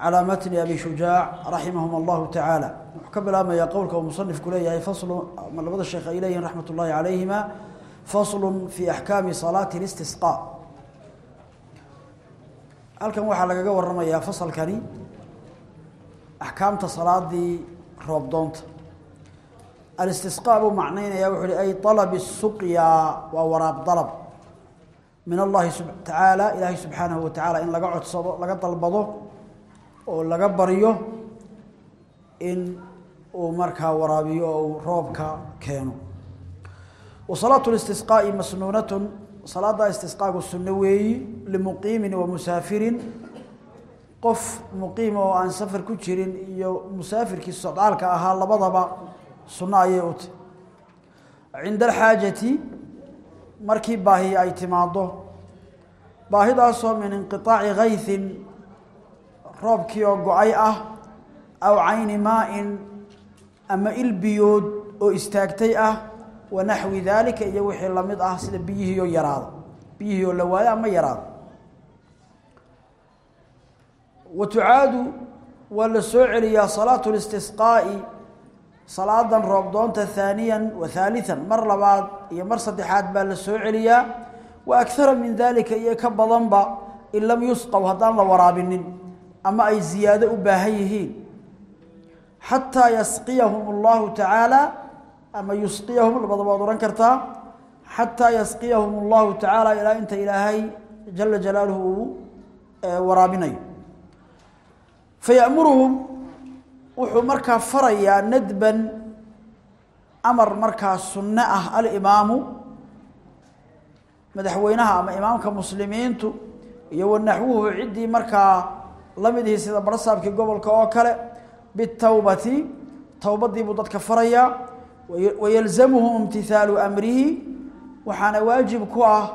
على متن أبي شجاع رحمهم الله تعالى قبل أما يقولك ومصنف كليه فصل من لبض الشيخ إليه رحمة الله عليهما فصل في أحكام صلاة الاستسقاء halkan waxaa lagaga waramayaa fasalkani axkaamta salaadii roobdoonta alistisqaa buu macnaynaya wuxuu hi ay alabi suqya waa waraab dalab min allahi tacaala ilaahay subxaanahu watacaala in laga codsado laga dalbado oo laga baryo in uu markaa waraabiyo oo uu roobka keeno. Wa salaatu listisqaa'i masnuunatun salaada istisqaagu sunno weeyi limuqiimin wa musaafirin. Qof muqiima oo aan safar ku jirin iyo musaafirkii socdaalka ahaa labadaba sunno ayay u tahy cinda alxaajati markii baahi ay timaado baahidaasoo min inqiطaaci kayثin roobkii oo go'ay ah aw cayni maa-in ama ilbiyood oo istaagtay ah wanaxwi daalika iyo wixii la mid ah sida biyihii oo yaraada biyihii oo la waayo ama yaraada wa tucaadu waa la soo celiyaa salaatu listisqaa'i salaadan roobdoonta haaniyan wa haalian mar labaad iyo mar saddexaad baa la soo celiyaa wa akara min daalika iyo ka badanba in lam yusqaw haddaan la waraabinin ama ay ziyaado u baahan yihiin. Xataa yasqiyahum allahu tacaala ama yusqiyahum labadaba waad ohan kartaa. Xataa yasqiyahum allahu tacaala ilaa inta ilaahay jala jalaaluhu uu waraabinayo. Fayamuruhum wuxuu markaa farayaa nadban amar markaa sunno ah alimaamu madaxweynaha ama imaamka muslimiintu iyo wanaxwuhu ciddii markaa la mid ihi sida barsaabkii gobolka oo kale bitawbati towbadii buu dadka farayaa wayalzamuhum imtihaalu amrihi waxaana waajib ku ah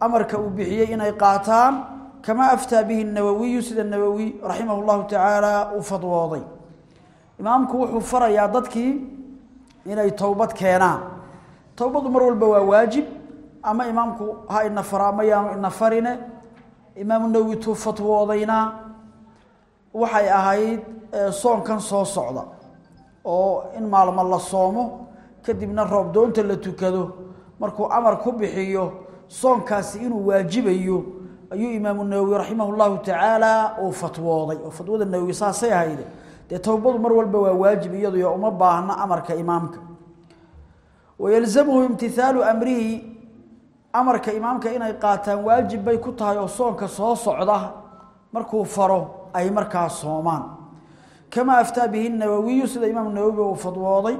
amarka uu bixiyey inay qaataan kamaa aftaa bihi nawowiyu sida nawowi raximah llahu tacaala uu fadwooday. Imaamku wuxuu farayaa dadkii inay towbad keenaan. Towbadu mar walba waa waajib ama imaamku ha ina fara ama ina farine. Imaamu nawowi tuu fatwoodayna waxay ahayd soonkan soo socda oo in maalmo la soomo kadibna roob doonta la tukado. Markuu amar ku bixiyo soonkaasi inuu waajibayo ayuu imaamu nawowi raximah llahu tacaala uu fatwooday. Oo fatwada nawowi saasay ahayde dee towbadu mar walba waa waajib iyaduyo uma baahna amarka imaamka. Wayalzamuhu imtihaalu amrihi amarka imaamka inay qaataan waajib bay ku tahay oo soonka soo socda. Markuu faro ay markaa soomaan. Kamaa aftaa bihi nawowiyu sida imaam nawowi uu fadwooday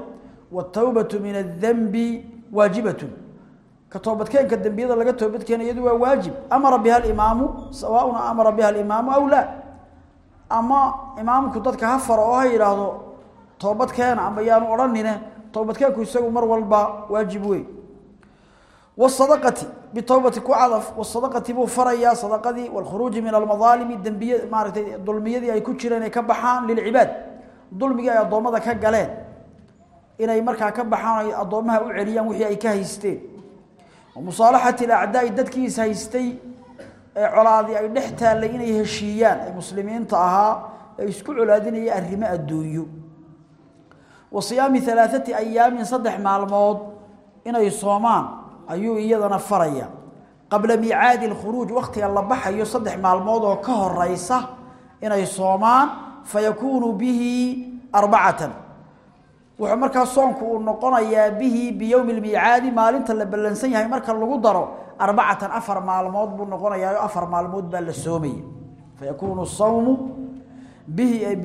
watawbatu min adanbi waajibatun. Ka toobadkeenka dembiyada laga toobadkeena iyadu waa waajib. Amara biha alimaamu sawaaun amara biha alimaamu aw laa. Ama imaamku dadka ha faro oo ha yidhaahdo toobadkeena ama yaanu odhanine toobadkeenku isagu mar walba waajib wey min almadaalimi dembiya maaragtay dulmiyadii ay ku jireen ay ka baxaan lilcibaad dulmigii ay addoommada ka galeen inay markaa ka baxaan ay addoommaha u celiyaan wixii ay ka haysteen wamusaalaxati alacdaai dadkii is haystay ee colaadii ay dhex taallay inay heshiiyaan ee muslimiinta ahaa ee isku colaadinaya arrimo adduunyo wa siyaami alaaati ayaamin saddex maalmood inay soomaan ayuu iyadana faraya. Qabla miicaadi alkhuruuj wakhtiga la baxayo saddex maalmood oo ka horeysa inay soomaan fayakuunu bihi arbacatan. Wuxuu markaa soonku uu noqonayaa bihi biyowmi lmiicaadi maalinta la ballansan yahay marka lagu daro arbacatan afar maalmood buu noqonayaa afar maalmood baa la soomaya fayakuunu sawmu bihi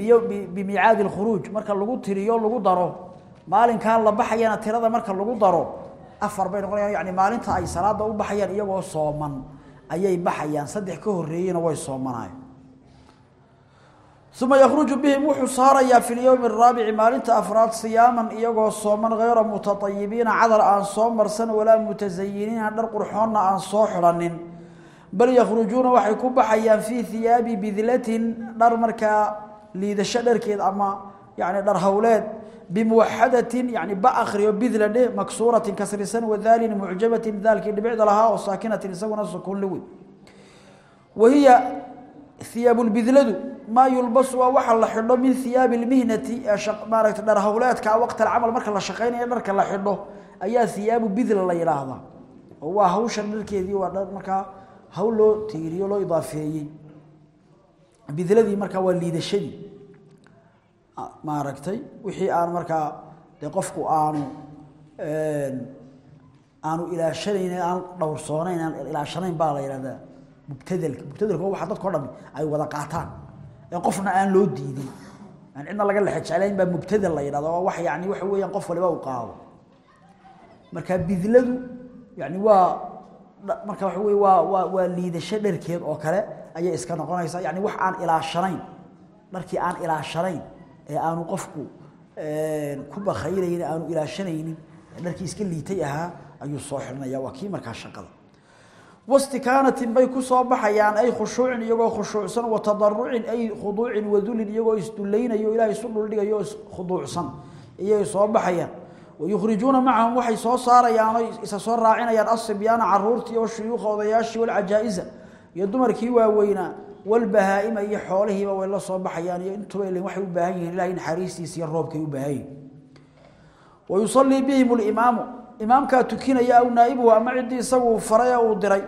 bimiicaadi alkhuruuj. Marka lagu tiriyo lagu daro maalinkan la baxayana tirada marka lagu daro afar bay noqonayaan. Yani maalinta ay salaada u baxayaan iyagoo sooman ayay baxayaan. Saddex ka horeeyena way soomanayaan. Uma yakhruju bihim wuxuu saarayaa fi lyowmi araabici maalinta afraad siyaaman iyagoo sooman hayra mutatayibiina cadal aan soo marsan walaa mutasayiniina dhar qurxoonna aan soo xidhanin bal yakhrujuuna waxay ku baxayaan fii hiyaabi bidlatin dhar markaa liidasho dharkeed ama yani dhar hawleed akriyo bidla dhe maksuuratin kasrisan wadaalin mucjabatin daalkii dhibicda lahaa oo saakinatin isaguna sukunli wey wahiya hiyaabulbidladu maa yulbasu waa waxa la xidho min hiyaabi lmihnati ee maaragta dhar hawleedka waqti alcamal marka la shaqaynayo dharka la xidho ayaa hiyaabu bidla la yidhaahdaa oo waa hawshan dharkeedii waa dhar markaa hawl loo tiiriyo loo idaafeeyey bidladii markaa waa liidashadii maaragtay wixii aan markaa dee qofku aanu aanu ilaashanayn aan dhowrsoonayn aan ilaashanayn baa la yidhahdaa mubtadelka mubtadelka waxa dadka o dhami ay wada qaataan. Ee qofna aan loo diidin. Aan cidna laga lexe jeclayn baa mubtadel la yidhahda waa wax yani waxa weeyaan qof waliba uu qaado. Marka bidladu yani waa marka waxa wey waa waa waa liidasho dharkeed oo kale ayay iska noqonaysaa. Yani wax aan ilaashanayn dharkii aan ilaashanayn ee aanu qofku ku bakhayraynin aanu ilaashanaynin dharkii iska liitay ahaa ayuu soo xidhanaya waa kii markaa shaqada. Wastikaanatin bay ku soo baxayaan ay khushuucin iyagoo khushuucsan wa tadarucin ay khuduucin wadulin iyagoo isdullaynayo ilahay isu dhuldhigayo khuduucsan iyay soo baxayaan. Wayukhrijuuna macahum waxay soo saarayaan oy isa soo raacinayaan asibyaana caruurtii oo shuyuukha odayaashii iyo dumarkii waaweynaa walbahaa-ima iyo xoolihiiba way la soo baxayaan iyo intuba ilan waxay u baahan yihiin ilahay naxariistiisa iyo roobkay u baahan yihiin wa yusallii bihim limaamu imaamkaa tukinaya aw naa'ibuhu ama ciddii isagu faray ee uu diray.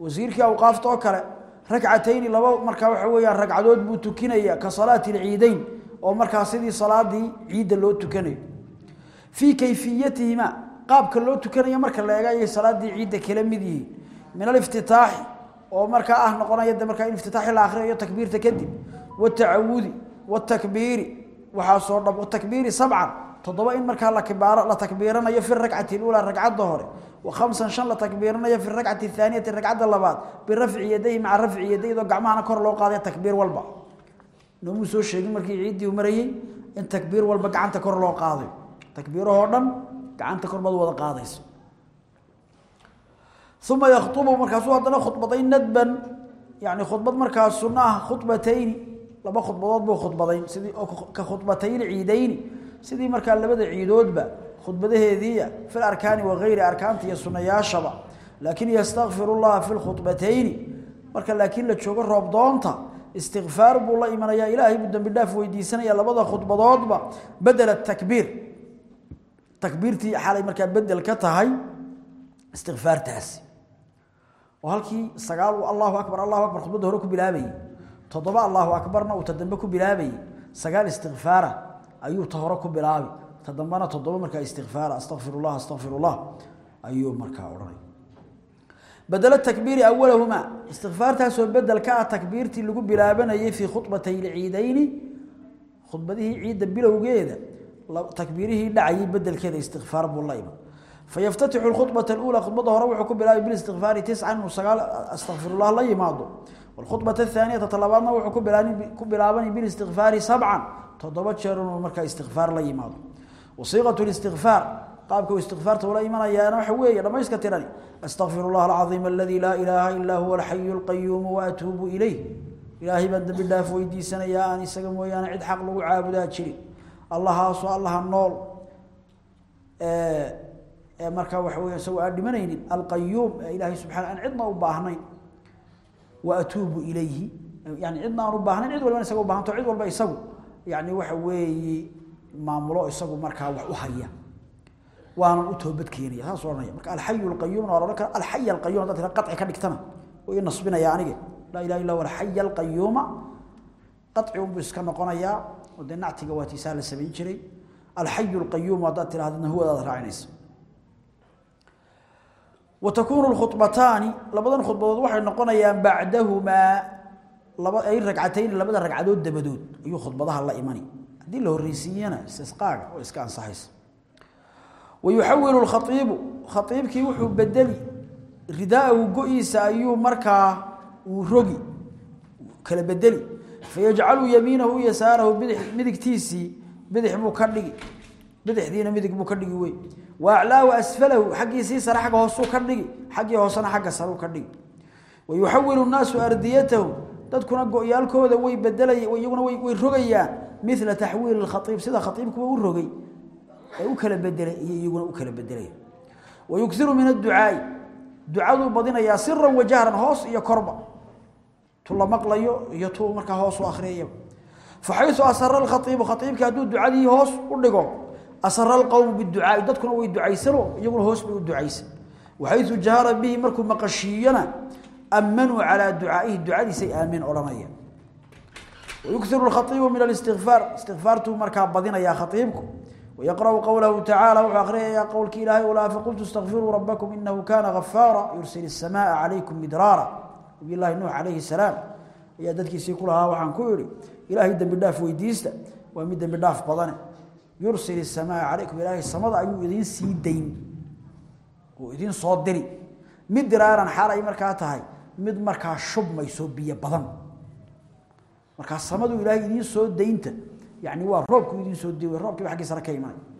Wasiirkii awqaafta oo kale ragcatayni laba markaa waxa weeyaan ragcadood buu tukinaya ka salaati alciideyn oo markaa sidii salaadii ciidda loo tukanayo. Fii kayfiyatihima qaabka loo tukanayo marka la eega ayay salaadii oo markaa ah noqonaya de in iftitaaxi la akhriyayo takbiirta kadib watacawudi watakbiiri waxaasoo dhab watakbiiri sabcan toddoba in markaa la takbiiranayo fi rakcati اlula ragcadda hore khamsan shan la takbiiranayo fi rakcati اthaaniyati ragcadda labaad birafci yadayhi maca rafci yadaydo gacmahana kor loo qaadaya takbiir walba. Noomuu soo sheegin markii ciiddii u marayey in takbiir walba gacanta kor loo qaadayo. Takbiirahoo dhan gacanta kor baad wada qaadayso uma yakhubu markaasuu haddana khudbadayn nadban yani khudbad markaa sunno ah khudbatayni laba khudbadood buu khudbadayn sidii ka khudbatayni ciidayni sidii markaa labada ciidoodba khudbadaheediiya fi arkaani wagayri arkaanta iyo sunayaashaba laakin yastakfiru llaha fi lkhudbatayni marka laakiin la joogo roobdoonta istikfaar buu la imanayaa ilaahay buu dembi dhaaf weydiisanaya labada khudbadoodba bedela takbiir takbiirtii xalay markaa bedel ka tahay istikfaartaasi oo halkii sagaal uu allahu akbar allahu akbar khudbadda hore ku bilaabayey toddoba allahu akbarna uu ta dambe ku bilaabayey sagaal istikfaara ayuu ta hore ku bilaabi ta dambena toddoba markaa istikfaara astaqfir llah astaqfir llah ayuu markaa odhanay. Bedelo takbiiri awalahumaa istikfaartaasoo bedel ka ah takbiirtii lagu bilaabanayey fii khudbatay lciidayni khudbadihii ciidda bilowgeeda takbiirihii dhacayay bedelkeeda istikfaar buu la iman fayaftatixu lkhudbata اlula khudbadda hore wuxuu ku bilaabay bilistikfaari tiscan inuu sagaal astaqfirullah la yimaado wlkhudbata athaaniyata talabaadna wuxuu ku bilaabanay bilistikfaari sabcan toddoba jeer inuu markaa istikfaar la yimaado wasiiqat listikfaar qaabka uu istikfaarta ula imanayaana waxa weeye dhamayska tirani astaqfir اllah alcaiim aladi laa ilaaha ilaa huwa alxayu اlqayuumu waatuubu ilayh ilaahay baan dembi dhaaf weydiisanayaa aan isaga mooyaane cid xaq lagu caabudaa jirin allahaasoo allaha nool ee markaa waxa wey isagoo dhimanaynin alqayuum ee ilaahay subxana aan u baahnayn waatuubu ilayhi. Yani cidna u baahnayn cid walba isaga baahanto cid walba isagu. Yani waxa weeye maamulo isagu markaa wax u haya. Waanan u toobad keenaya saas ohanaya marka alxayu alqayuumna waa la odhan kara alxay alqayum haddaad ka dhigtana wuu ii nasbinaya aniga laa ilaha illa huwa alxay alqayuuma qaci unbuu iska noqonayaa oo dee nactiga waa tiisaa la samayn jiray. Alxayu alqayuum haddaad tirahdana huwadaad raacinaysa wa takuunu lkhubataani labadan khudbadood waxay noqonayaan bacdahumaa laba ay ragcatayn labada ragcadood dabadood ayuu khudbadaha la imani. Haddii la horreysiiyana istisqaaga oo iska ansaxaysa. Wayuxawilu lkhaiibu khaiibkii wuxuu bedeli ridaahu go-iisa ayuu markaa uu rogi kala bedeli. Fayajcalu yamiinahu yasaarahu bidix midigtiisii ka dhigi bidixdiina midig buu ka dhigi wey wa aclaahu asfalahu xaggiisii sare xagga hoosuu ka dhigi xaggii hoosena xagga sareu ka dhigi. Wa yuxawilu nnaasu ardiyatahu dadkuna go-yaalkooda way bedelay iyaguna way rogayaan mila taxwiili khaiib sida khaiibkuwa u rogay ee u kala bedelay iyo iyaguna u kala bedelay. Wa yukiru min adducaai ducaduu badinayaa siran wajahran hoos iyo korba. Tu la maqlayo iyo tu markaa hoos u akhriyaya faxayu asara alkhaiibu khaiibka hadduu ducadii hoos u dhigo asara alqowmu biducaai dadkuna way ducaysano iyaguna hoos bay u ducaysan waxayu jahara bihi markuu maqashiiyana ammanuu calaa ducaaihi ducadiisay aamiin odhanaya wayukiru khaiibu min alistifaar istikfaartuu markaa badinayaa khaiibku wayaqra'u qowlahu tacaala wuxuu akhriyaya qowlkii ilaahay ulaa faqultu istakfiruu rabbakum inahu kaana ghafaara yursil isamaaa calaykum midraara nabiylahi nuux calayhi salaam ayaa dadkiisii ku lahaa waxaan ku idhi ilaahay dembi dhaaf weydiista waa mid dembi dhaaf badane yursil isamaa calaykum ilaahay samada ayuu idiin sii dayn. Oo idiin soo diri. Mid diraaran xaal markaa tahay mid markaa shubmayso biyo badan. Markaa samadu ilaahay idiin soo daynta yani waa roobku idiin soo dii roobkiiba aggiisana ka imanaya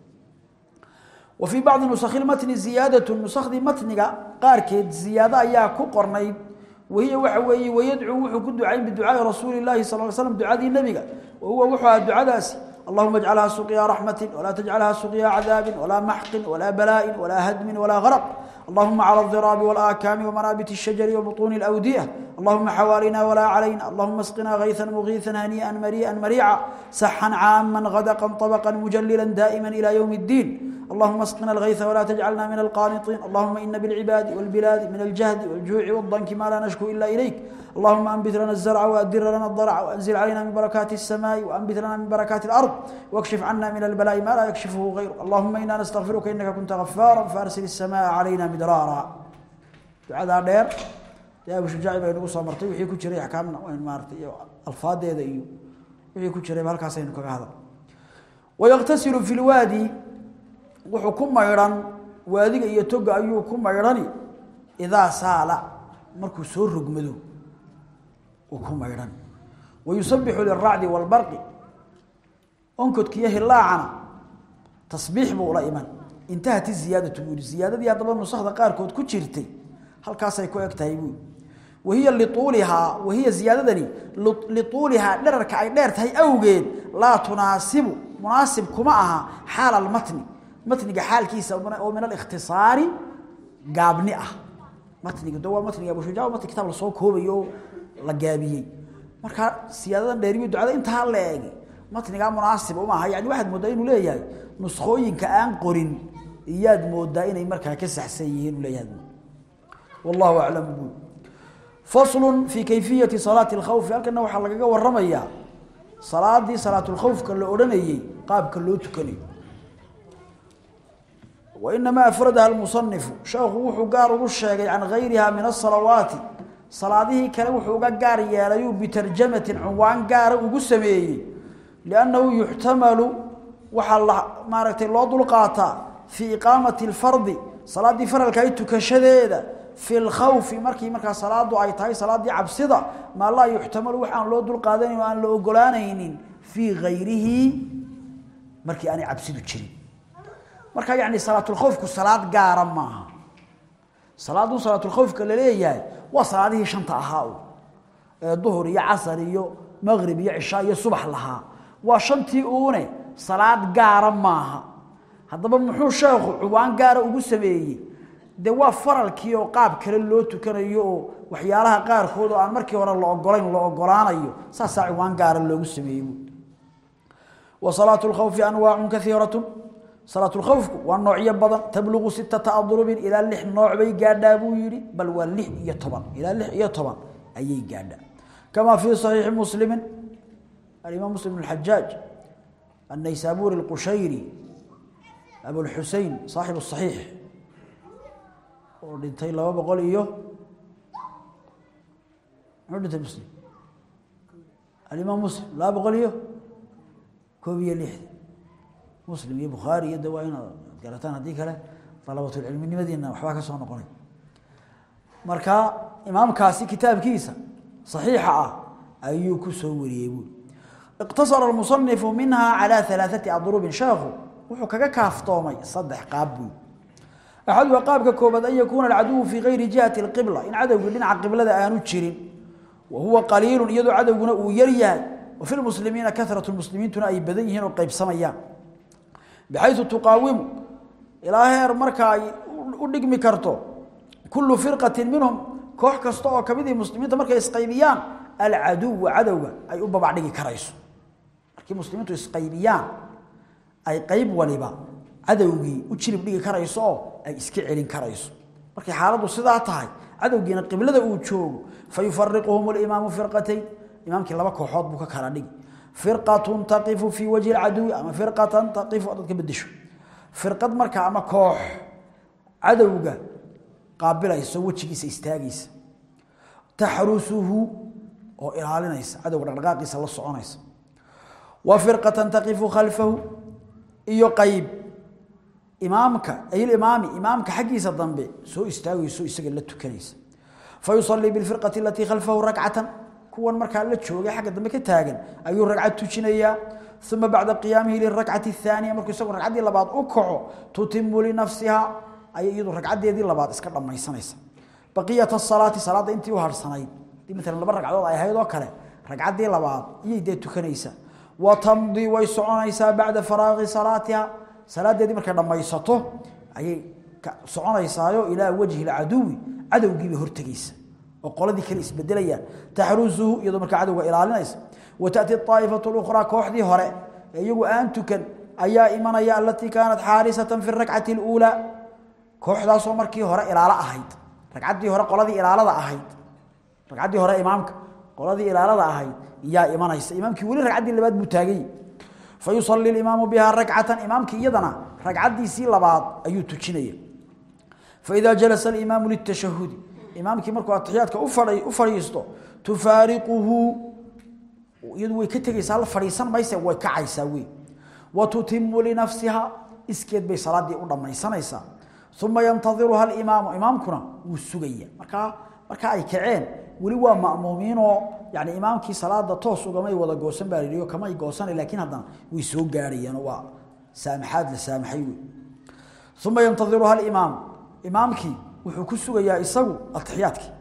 wa fii bacdi nusakhi lmatni ziyaadatu nusakhdii matniga qaarkeed ziyaado ayaa ku qornayd. Wahiy waxa weeye wayadcuu wuxuu ku ducayn biducaai rasuuli laahi sal l slam ducadii nebiga wa wuxuu ducadaasi. اللهم اجعلها سقيا رحمة ولا تجعلها سقيا عذاب ولا محق ولا بلاء ولا هدم ولا غرق. اللهم على الضراب والآكام ومنابت الشجر وبطون الأودية. اللهم حوالينا ولا علينا. اللهم اسقنا غيثا مغيثا هنيئا مريئا مريعا. سحا عاما غدقا طبقا مجللا دائما إلى يوم الدين. اللهم اسقنا الغيث ولا تجعلنا من القانطين. اللهم إن بالعباد والبلاد من الجهد والجوع والضنك ما لا نشكو إلا إليك. اللهم أنبت لنا الزرع وأدر لنا الضرع وأنزل علينا من بركات السماء وأنبت لنا من بركات الأرض واكشف عنا من البلاء ما لا يكشفه غيرك. اللهم إنا نستغفرك إنك كنت غفارا فأرسل السماء علينا مدرارا. دعاء دير. يا أبو شجاع بين قصة مرتي وحي كجري أحكامنا وين مارتي؟ الفاضي هذا إيو وحي كجري بهالكاسين كهذا ويغتسل في الوادي wuxuu ku mayran waadiga iyo toga ayuu ku mayrani idaa saala markuu soo rogmado uu ku mayran. Wayusabixu liracdi walbarqi onkodkiiyo hilaacana tasbiix buu ula iman. Intahat iziyaadatu buu yihi ziyaadadii haddaba nusakda qaarkood ku jirtay halkaasay ku eg tahay buu wahiya liuulihaa wahiya ziyaadadani liuulihaa dherarka ay dheer tahay awgeed laa tunaasibu munaasib kuma aha xaala almatni matniga xaalkiisa oo min alikhtisaari gaabni ah. Matniga dawaa matniga abu shujaa matni kitaab la soo koobayo la gaabiyey. Marka siyaadadan dheeriyo ducada intaa la eegi matniga munaasib uma aha. Yani waxaad moodaa inuu leeyahay nuskhooyinka aan qorin iyaad moodaa inay markaa ka saxsan yihiin leeyahay. Wallahu a'lam. Bu fasl fi kayfiyati salati al-khawf halkana waxa lagaga waramaya salaadii salaatul khawfka la وإنما أفردها المصنف شيخ وحو قار وشيغي عن غيرها من الصلوات صلاته كان وحو قار ياليو بترجمة عنوان قار وقسميه لأنه يحتمل وحال ماركتي الله دلقاتا في إقامة الفرض صلاة فرل كايتو كشديدة في الخوف مركي مركا صلاة أي تاي صلاة عبسدة ما لا يحتمل وحان الله دلقادين وأن لو قلانين في غيره مركي أنا عبسدو تشري marka yaani salaatul khawfku salaad gaar ma aha salaadu salaatul khawfka la leeyahay waa salaadihii shanta ahaa ee duhur iyo casar iyo maghrib iyo isha iyo subax lahaa. Waa shantii uune salaad gaar ma aha hadaba muxuu sheekhu cubaan gaar ugu sameeyay de waa faralkii oo qaab kale loo tukanayo oo waxyaalaha qaar kood oo aan markii hore la ogolayn la ogolaanayo saasa cubaan gaar loogu sameeyay wa salaatul khawfi anwaa'un salaatulkhawfku waa noocyo badan tabluqu sittata adrubin ilaa lix nooc bay gaadhaa buu yidhi bal waa lix iyo toban ilaa lix iyo toban ayay gaadhaa. Kamaa fii saxiixi muslimin alimaam muslim bn xajaaj annaysaabuuri alqushayri abulxusein saaxibu saxiix oo dhintay laba boqol iyo muxuu dhintay muslim? Alimaam muslim laba boqol iyo koob iyo lixdan مسلم iyo bukhari iyo dawaayna garataan hadii kale talabatu ilmi nimadina waxba ka soo noqonay marka imaamkaasi kitaabkiisa saxiixa ah ayuu ku soo wariyay buu iqtasara almusanifu minha ala alaaثati adrubin sheekhu wuxuu kaga kaaftoomay saddex qaab buu axaduha qaabka koobaad an yakuuna alcaduwu fii gayri jihati اlqibla in cadowgii dhinaca qiblada aanu jirin wa huwa qaliilu iyadoo cadowguna uu yar yahay wa fi lmuslimiina karatu muslimiintuna ay badan yihiin oo qaybsamayaan bxayu tuqaawimu ilaa heer marka ay u dhigmi karto. kulu firqati minhum koox kasta oo kamidii muslimiinta markay isqaybiyaan alcaduwa cadowga ay u babacdhigi karayso markii muslimiintu isqaybiyaan ay qayb waliba cadowgii u jirib dhigi karayso oo ay iska celin karayso markay xaaladdu sidaa tahay cadowgiina qiblada uu joogo firqatun taqifu fii wajhi اlcaduwi ama firqatan taqifu dad ka bedesho. Firqad marka ama koox cadowga qaabilayso wejigiisa istaagaysa taxrusuhu oo ilaalinaysa cadowga dhaqdhaqaaqiisa la soconaysa. Wa firqatan taqifu khalfahu iyo qayb imaamka aylimaami imaamka xaggiisa dambe soo istaagayso isaga la tukanaysa. Fayusalii bilfirqati alatii khalfahu rakcatan kuwan markaa la joogay xagga dambe ka taagan ayuu ragcad tujinayaa uma bacda qiyaamihi lirakcati ahaaniya markuu isagoo ragcaddii labaad u kaco tutimu linafsiha ayay iyadu ragcaddeedii labaad iska dhammaysanaysa. Baqiyat asalaati salaadda intii u harhsanayd haddii maalan laba ragcadood ay ahayd oo kale ragcaddii labaad iyay dee tukanaysaa wa tamdii way soconaysaa bacda faraaqi salaatiha salaadeedii markay dhammaysato ayay soconaysaayo ilaa wajhi lcaduwi cadowgiibay hortegaysa oo qoladii kale isbedelayaan taxrusuhu iyadoo markaa cadowga ilaalinaysa wa taأti aa'ifatu اlأkhraa kooxdii hore ee iyagu aan tukan ayaa imanaya alatii kaanat xaarisatan fi rakcati اluulaa kooxdaasoo markii hore ilaalo ahayd ragcaddii hore qoladii ilaalada ahayd ragcaddii hore imaamka qoladii ilaalada ahayd yaa imanaysa imaamkii weli ragcaddii labaad buu taagay fayusalii imaamu biha rakcatan imaamkii iyadana ragcaddiisii labaad ayuu tujinaya faida jalasa alimaamu litashahudi imaamkii markuu atixiyaadka u fadhiisto tufaariquhu iyadu way ka tegaysaa la fadhiisan mayse way kacaysaa wey. Wa tutimu linafsiha iskeed bay salaaddii u dhammaysanaysaa. Uma yantadiruha alimaamu imaamkuna wuu sugaya markaa markaa ay kaceen weli waa ma'muumiinoo yani imaamkii salaada toos ugamay wada goosan baa lihi kamay goosana laakiin haddana way soo gaarhayaanoo waa saamaxaad la saamaxay wey. Uma yantadiruha alimaamu imaamkii wuxuu ku sugayaa isagu atixiyaadkii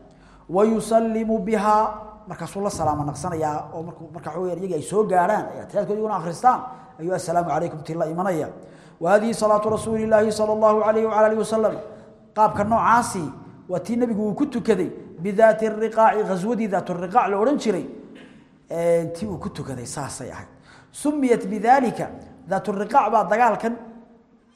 wa yusalimu bihaa markaasuu la salaamo naqsanayaa oo markaa waxa iyagii ay soo gaarhaan ay atixiyaadkoodi una akhristaan? Ayuu assalaamu calaykum tii la imanaya. Wa hadihi salaatu rasuuli illaahi sala allahu calayhi wacala alihi wasalam qaabka noocaasi waa tii nebigu uu ku tukaday bidaati riqaaci ghaswadii daat riqaac la odhan jiray. Tii uu ku tukaday saasay ahayd. Sumiyat bidalika daat riqaac baa dagaalkan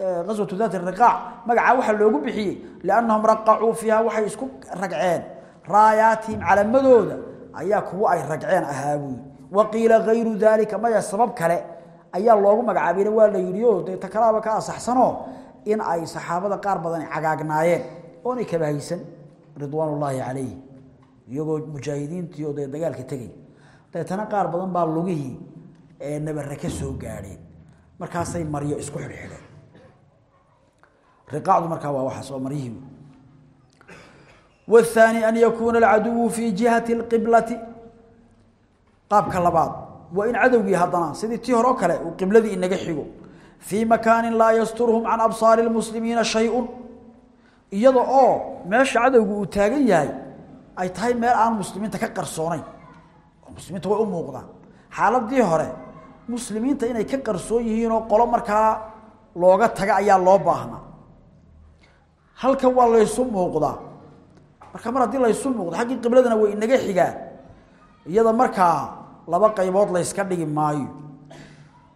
aswatu daat riqaac magacaa waxaa loogu bixiyey liannahum raqacuu fiiha waxay isku ragceen. Raayaatihim calamadooda ayaa kuwo ay ragceen ahaa buuyi waqiila hayru daalika maya sabab kale ayaa loogu magacaabayna waa la yidhio dee takalaaba ka asaxsanoo in ay saxaabada qaar badani cagaagnaayeen oonay kabahaysan ridwaanullaahi calayhi. Iyagoo mujaahidiintiio dee dagaalka tegay. Deetana qaar badan baa lugihii ee nabare ka soo gaadheen. Markaasay maryo isku xidhxidheen riqaacdu markaa waa waxaas oo maryihi والثاني أن يكون العدو في جهة القبلة قابك اللباد وإن عدوي هدنا سيدي تيهر أكلا وقبلذي إنك حيقو في مكان لا يسترهم عن أبصار المسلمين شيء iyada oo meesha cadowgu uu taagan yahay ay tahay meel aan muslimiinta ka qarsoonayn oo muslimiinta way u muuqdaan xaaladii hore muslimiinta inay ka qarsoon yihiin oo qolo markaa looga taga ayaa loo baahnaa halkan waa laysu muuqdaa marka mar haddii laysu muuqdo xaggii qibladana way inaga xigaan. Iyada markaa laba qaybood layska dhigi maayo.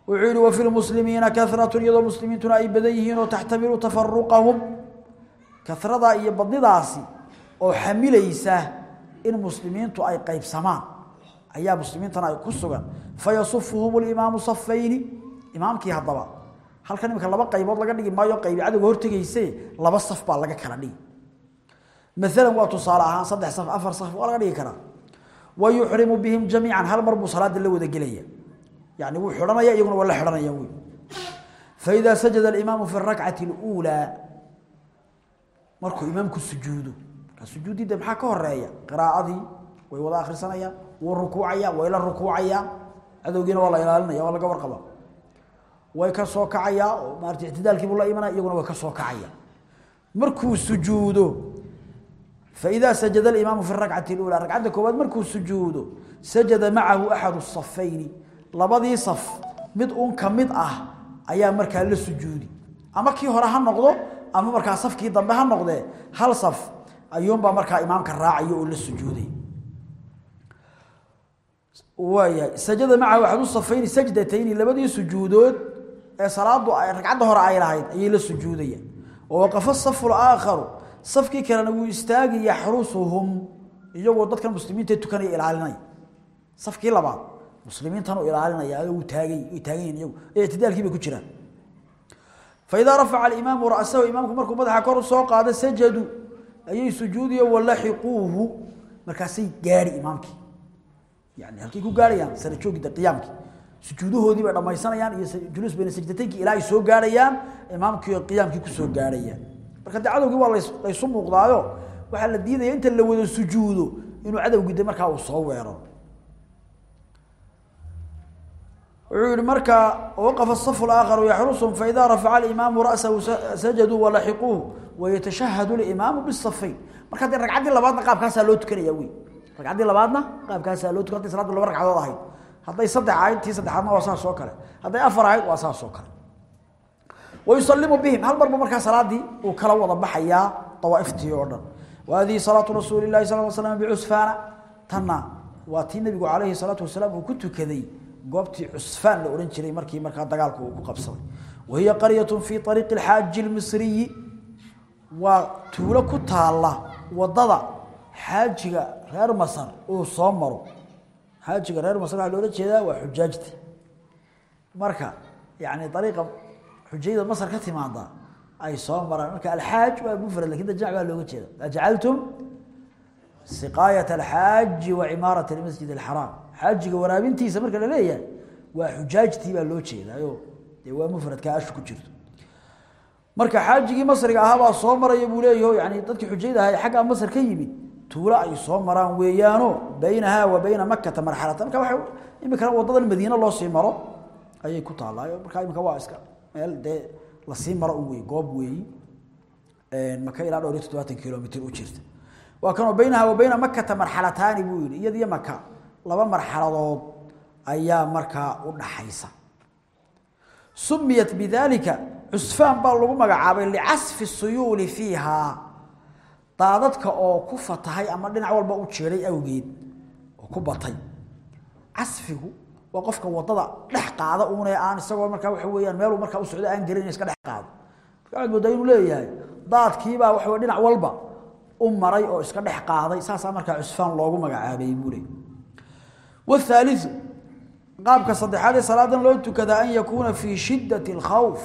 Wuxuu yihi wafi lmuslimiina karatu iyadoo muslimiintuna ay badan yihiin oo taxtamilu tafaruqahum karadaa iyo badnidaasi oo xamilaysa in muslimiintu ay qaybsamaan. Ayaa muslimiintana ay ku sugan. Fayasufuhum limaamu safayni. Imaamkii haddaba halkan imika laba qaybood laga dhigi maayo qaybi cadowga hortegayse laba saf baa laga kala dhigi. Maalan waa tusaale ahaan saddex saf afar saf waa laga dhigi karaa. Wa yuxrimu bihim jamiican hal mar buu salaada la wada gelaya. Yani wuu xidhanaya iyaguna waa la xidhanaya wy faida sajada alimaamu fi rakcati اluulaa markuu imaamku sujuudo markaa maxaa ka horreeya qiraa'adii way wada akhrisanayaan wuu rukuucaya way la rukuucayaan. Cadowgiina waa la ilaalinaya waa laga warqaba way ka soo kacayaa oo maarata ictidaalkiibuu la imanaya iyaguna way ka soo kacaya. Markuu sujuudo faidaa sajada alimaamu fi rakcati اlula ragcadda koowaad markuu sujuudo sajada macahu axadu safayni labadii saf mid un ka ah ayaa markaa la sujuudi. Ama kii hore ha noqdo ama markaa safkii dambe ha noqdee hal saf ayuunbaa markaa imaamka raacaya oo la sujuuday. Waayahay sajada macahu axadu safayni sajdatayni labadii sujuudood ee salaadu ay ragcadda hore ay lahayd ayay la sujuudayaan oo waqafa safu laakharu safkii kalena wuu istaagi yaxrusuhum iyagoo dadkan muslimiinta tukanaya ilaalinaya safkii labaad muslimiintan u ilaalinaya ayuu taagay ay taagan iyagu ee itidaalkii ku jiraan. Faidaa rafaca alimaamu ra'sahu imaamku markuu madaxa kor soo qaado sajadu ayay sujuudiyo walaxiquuhu markaasay gaadhi imaamkii. Yani halkay ku gaadhayaan sara joogida sujuudahoodii bay dhamaysanayaan iyo julus bayna sajdataynki ilaahay soo gaarayaan imaamkii qiyaamkii ku soo gaarayaan marka cadowgii waa la isu muuqdaayo waxaa la diidaya inta la wada sujuudo inuu cadowgii de markaa uu soo weero. Wuxuu yihi marka waqafa asafu laakharu yaxrusuhum faida rafaca alimaamu ra'sahu sajaduu walaxiquuhu wayatashahadu limaamu bisafayn marka dee ragcaddii labaadna qaabkaasaa loo tukanaya wey ragcaddii labaadna qaabkaasaa loo tukan salaadda laba ragcadood ahayd hadday saddex ahayd tii saddexaadna waa saas kale. Hadday afar ahayd waa saas kale. Wa yusalimu bihim. Hal marba markaa salaaddii uu kala wada baxayaa dawaa'iftii oo dhan. Wa salaatu rasuuli illahi sal l slam bicusfaana tanna waa tii nebigu calayhi salaatu wasalaam uu ku tukaday goobtii cusfaan la odhan jiray markii markaa dagaalku uu ku qabsaday. Wa qaryatun fii ariiqi alxaaji almisriyi waa tuulo ku taalla waddada xaajiga reer masar uu soo maro xaajiga reer masr loola jeedaa waa xujaajta. Marka yani ariiqa xujayada masr ka timaada ay soo maraan. Marka alxaaj waa mufrad laakiin jamc baa looga jeeda ajacaltum siqaaya alxaaji wa cimaarat masjid xaajiga waraabintiisa marka la leeyahay waa xujaajtii baa loo jeedaayo dee waa mufradka ashu ku jirto. Marka xaajigii masriga ahaa baa soo maraya buu leeyaho yani dadkii xujayda aha aggaa masr ka yimid tuulo ay soo maraan weeyaano baynahaa wa bayna makata marxalata marka waxa imikana wadadan madiine loo sii maro ayay ku taallaayo. Marka imika waa iska meel dee la sii maro u wey goob weeyi maka ilaa dhowr iyo toddobaatan kilomitr u jirta. Waa kanoo baynaha wa bayna makata marxalataani buu yihi iyadiyo maka laba marxaladood ayaa markaa u dhaxaysa. Sumiyat bidalika cusfaan baa lagu magacaabay licasfi suyuuli fiihaa daadadka oo ku fatahay ama dhinac walba u jeeday awgeed oo ku batay casfigu waa qofka wadada dhex qaada uuna aan isagoo markaa waxa weeyaan meel uu markaa u socdo aan garin iska dhex qaado marka waxaad moodaa inuu leeyahay daadkiibaa waxa dhinac walba u maray oo iska dhex qaaday saasaa markaa cusfaan loogu magacaabay buu leey والثالث qaabka saddexaad ee salaadan loo tukadaa an yakuuna fii shiddati alkhawf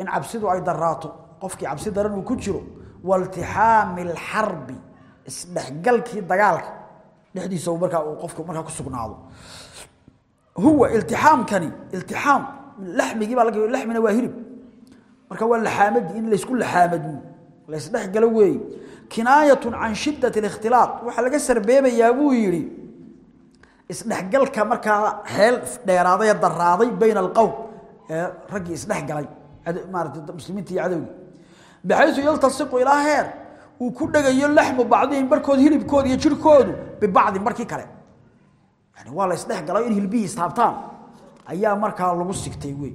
in cabsidu ay daraato qofkii cabsi daran uu ku jiro waltixaami alxarbi isdhexgalkii dagaalka. Dhexdiisa markaa uu qofku markaa ku sugnaado. Huwa iltixaamkani iltixaam laxmigii baa laga laxmina waa hilib. Marka waa laxaamadii in laysku laxaamadu laysdhexgalo weeye kinaayatun can shiddati alikhtilaaq waxaa laga sarbeebayaa buu yidhi isdhexgalka markaa xeel dheeraaday ee daraaday bayna alqowm ee raggii isdhexgalay maarata muslimiinta iyo cadowgii baxaysu yaltasiqu ilaa heer uu ku dhegayo laxmu bacdihim barkood hilibkooda iyo jirhkoodu bibacdin barkii kale yani waa la isdhexgalay in hilbihii istaabtaan ayaa markaa lagu sigtay wey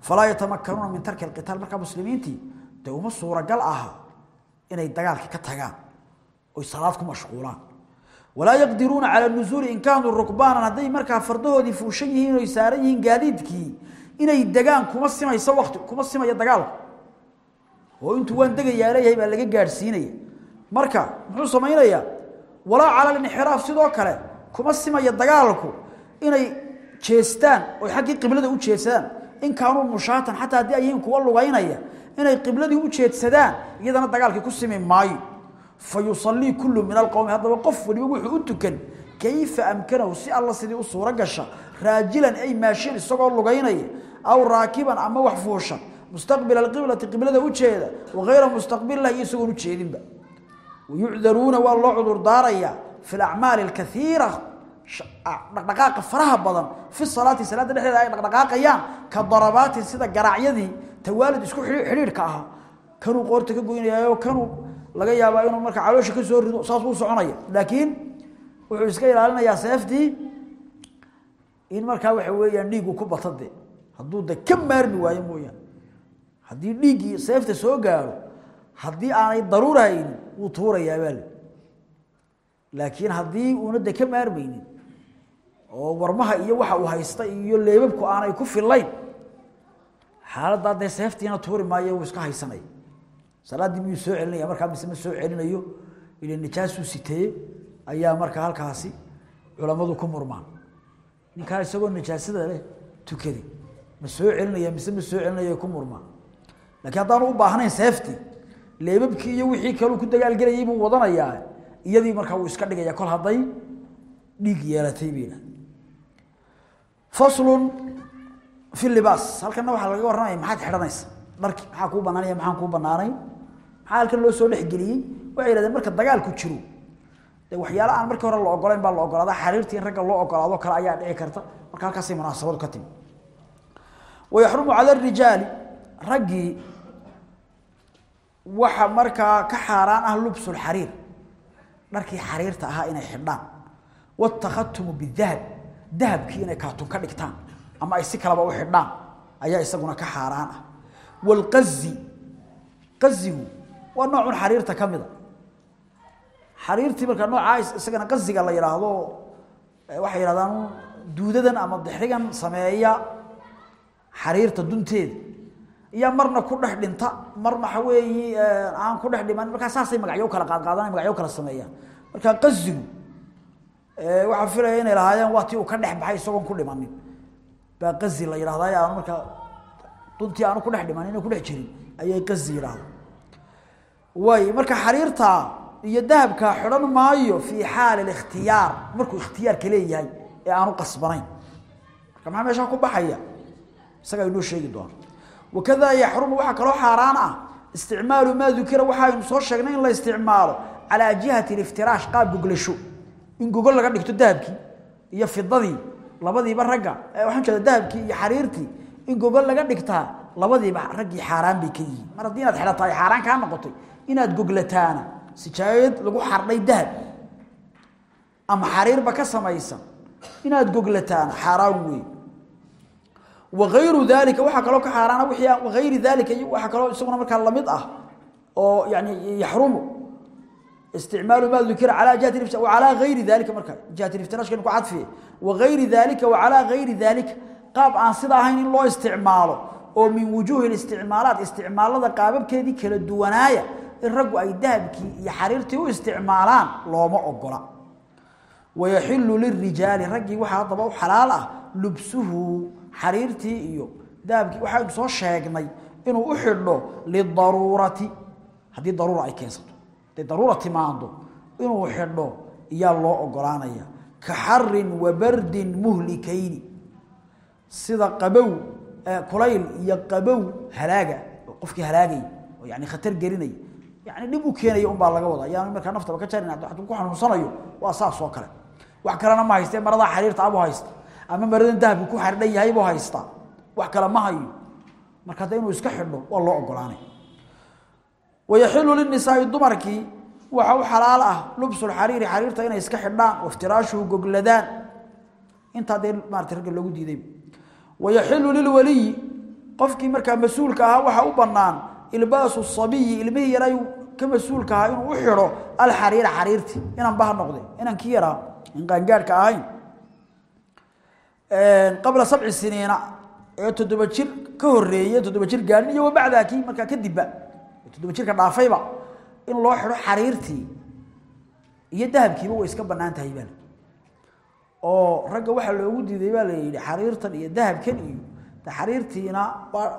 falaa yatamakanuuna min tarki alqitaal markaa muslimiintii dee uma suuragal aha inay dagaalkii ka tagaan oy salaad ku mashquulaan walaa yaqdiruuna cala nusuuli in kaanuu rukbaanan hadday markaa fardahoodii fuushan yihiin oy saaran yihiin gaadiidkii inay degaan kuma simayso waqti kuma simaya dagaalku oo intuu waan degayaa baa laga gaadhsiinaya. Marka muxuu samaynayaa? Walaa cala alinxiraaf sidoo kale kuma simaya dagaalku inay jeestaan oy xaggii qiblada u jeedsadaan in kaanuu mushaatan xataa haddii ay yihiin kuwa lugaynaya inay qibladii u jeedsadaan iyadana dagaalkii ku simi maayo. Fayusallii kullu min alqowmi haddaba qof waliba wuxuu u tukan kayfa amkanahu? Si alla sidii u suuro gasha raajilan ay maashin isagoo lugaynaya aw raakiban ama wax fuushan mustaqbil alqiblati qiblada u jeeda wagayra mustaqbillah iyo isagoon u jeedinba wayucdaruuna waa loo cudur daarayaa fi alacmaali alkathiira dhaqdhaqaaqa faraha badan fi salaati salaada dhexdeeda ay dhaqdhaqaaqayaan ka darabaatin sida garaacyadii tawaalid isku xidhiidhka ahaa kanuu qoorta ka goynayayo kanuu laga yaabaa inuu marka caloosha ka soo rido saas uu soconaya laakiin wuxuu iska ilaalinayaa seeftii in markaa waxa weeyaan dhiigu ku bato de hadduu de ka maarmi waayo mooyaane haddii dhiiggii seefta soo gaaro haddii aanay daruura haynin wuu tuurayaa baa le laakiin haddii uuna de ka maarmaynin oo warmaha iyo waxa uu haysta iyo leebabku aanay ku fillayn xaaladdaa dee seeftiina tuuri maayo wuu iska haysanaya. Salaaddii miyuu soo celinaya markaa mise ma soo celinayo? Ila nijaasuu siteeye ayaa markaa halkaasi culammadu ku murmaan. Ninkaa isagoo nijaasada leh tukaday ma soo celinaya mise ma soo celinaya ku murmaan lakiin haddaanu u baahnayn seeftii leebabkii iyo wixii kaleu ku dagaalgelayay buu wadanayaa iyadii markaa wuu iska dhigaya kol hadday dhiig yeelatay bayna faslun fi libaas. Halkana waxaa laga warramaya maxaad xidhanaysa? Dharki maxaa kuu banaanaya maxaan kuu banaanayn maxaa halkan loo soo dhexgeliyey waxay yidhahdeen marka dagaalku jiro. Dee waxyaala aan markii hore la ogolayn baa la ogolaada xariirtii in ragga loo ogolaado kale ayaa dhici karta. Marka halkaasay munaasabadu ka timi wayaxrumu cala arijaali raggii waxa markaa ka xaaraan ah lubsulxariir dharkii xariirta ahaa inay xidhaan. Watakhatumu bidahab dahabkii inay kaatun ka dhigtaan. Ama ay si kaleba u xidhaan ayaa isaguna ka xaaraan ah. Waalqazi qazigu waa noocun xariirta ka mida xariirtii markaa noocaa isagana qaziga la yidhaahdo waxay yidhahdaan duudadan ama dixrigan sameeya xariirta dunteeda iyo marna ku dhex dhinta. Mar waxa weeyi aan ku dhex dhiman. Markaa saasay magacyo kala qaadqaadanay magacyo kala sameeyaan. Marka qazigu waxaa filaya inay lahaayeen waa uu ka dhex baxay isagoon ku dhimanin. Baa qazi la yidhahdaa aanu markaa duntii aanu ku dhex dhimanin ku dhex jirin ayay qazi yidhahda way marka xariirta iyo dahabka xidhan maayo fii xaali اlikhtiyaar markuu ikhtiyaarka leeyahay ee aanu qasbanayn. Marka maxaa meeshaa ku baxaya? Isagaa inoo sheegi doona wakada yaxrumu waxaa kaloo xaaraan ah. Isticmaalu maa dukira waxaaynu soo sheegnay in la isticmaalo. Calaa jihati iftiraash qaab goglasho in gogol laga dhigto dahabkii iyo fidadii labadiiba ragga. Waxaan jeeda dahabkii iyo xariirtii. In gogol laga dhigtaa labadiiba raggii xaaraan bay ka yihiin. Mar haddii inaad xidhataa xaaraan kaa noqotay. Inaad goglataana sijaayad lagu xardhay dahab. Ama xariirba ka samaysan. Inaad goglataana xaaraan weey wagayru dalika waxaa kaloo ka xaaraana wixii wagayri dalika waxaa kaloo isaguna markaa la mid ah oo yani yaxrumu. Isticmaalu maa dukira calaa jihati ifti wacalaa gayri dalika marka. Jihati iftirashkan ku cadfiye. Wagayri dalika wacalaa gayri dalika qaab aan sida ahayn in loo isticmaalo oo min wujuuhi isticmaalaat isticmaalada qaababkeedii kala duwanaaya in raggu ay dahabkii iyo xariirtii u isticmaalaan looma ogola wayaxilu lirijaali raggii waxaa haddaba u xalaal ah lubsuhu xariirtii iyo dahabkii waxaynu soo sheegnay inuu u xidho lidaruurati. Haddii daruura ay keensato hadday daruura timaado inuu xidho iyaa loo ogolaanaya ka xarin wa bardin muhlikayni. Sida qabow kulayl iyo qabow halaaga qofkii halaagay oo yani khatar gelinay. Yani dhib u keenaya unbaa laga wada ayaanu markaa naftaba ka jarin hadduu ku xanuunsanayo waa saas oo kale. Wax kalena ma haystee maradaa xariirta abu haysta ama maradan dahabku ku xardhan yahay buu haystaa wax kale ma hayo. Marka hadda inuu iska xidho waa loo ogolaanay. Wayaxilu linisaai dumarkii waxa u xalaal ah lubsulxariiri xariirta inay iska xidhaan waftiraashuhu gogladaan. Intaa dee maarata ragga loogu diiday. Wayaxilu lilwaliyi qofkii markaa mas'uulka ahaa waxaa u bannaan ilbaasu sabiyi ilmihii yaray ka mas'uulka ahaa inuu u xidho alxariira xariirtii inaan baha noqde inaan ki yaraa in qaangaadhka ahayn qabla sabci siniina ee toddoba jir ka horeeye toddoba jir gaadhin iyo wabacdaa kii markaa kadibba toddoba jirka dhaafayba in loo xidho xariirtii iyo dahabkiiba way iska bannaan tahay baa oo ragga waxaa loogu diiday baa la yidhi xariirtan iyo dahabkan iyo xariirtiina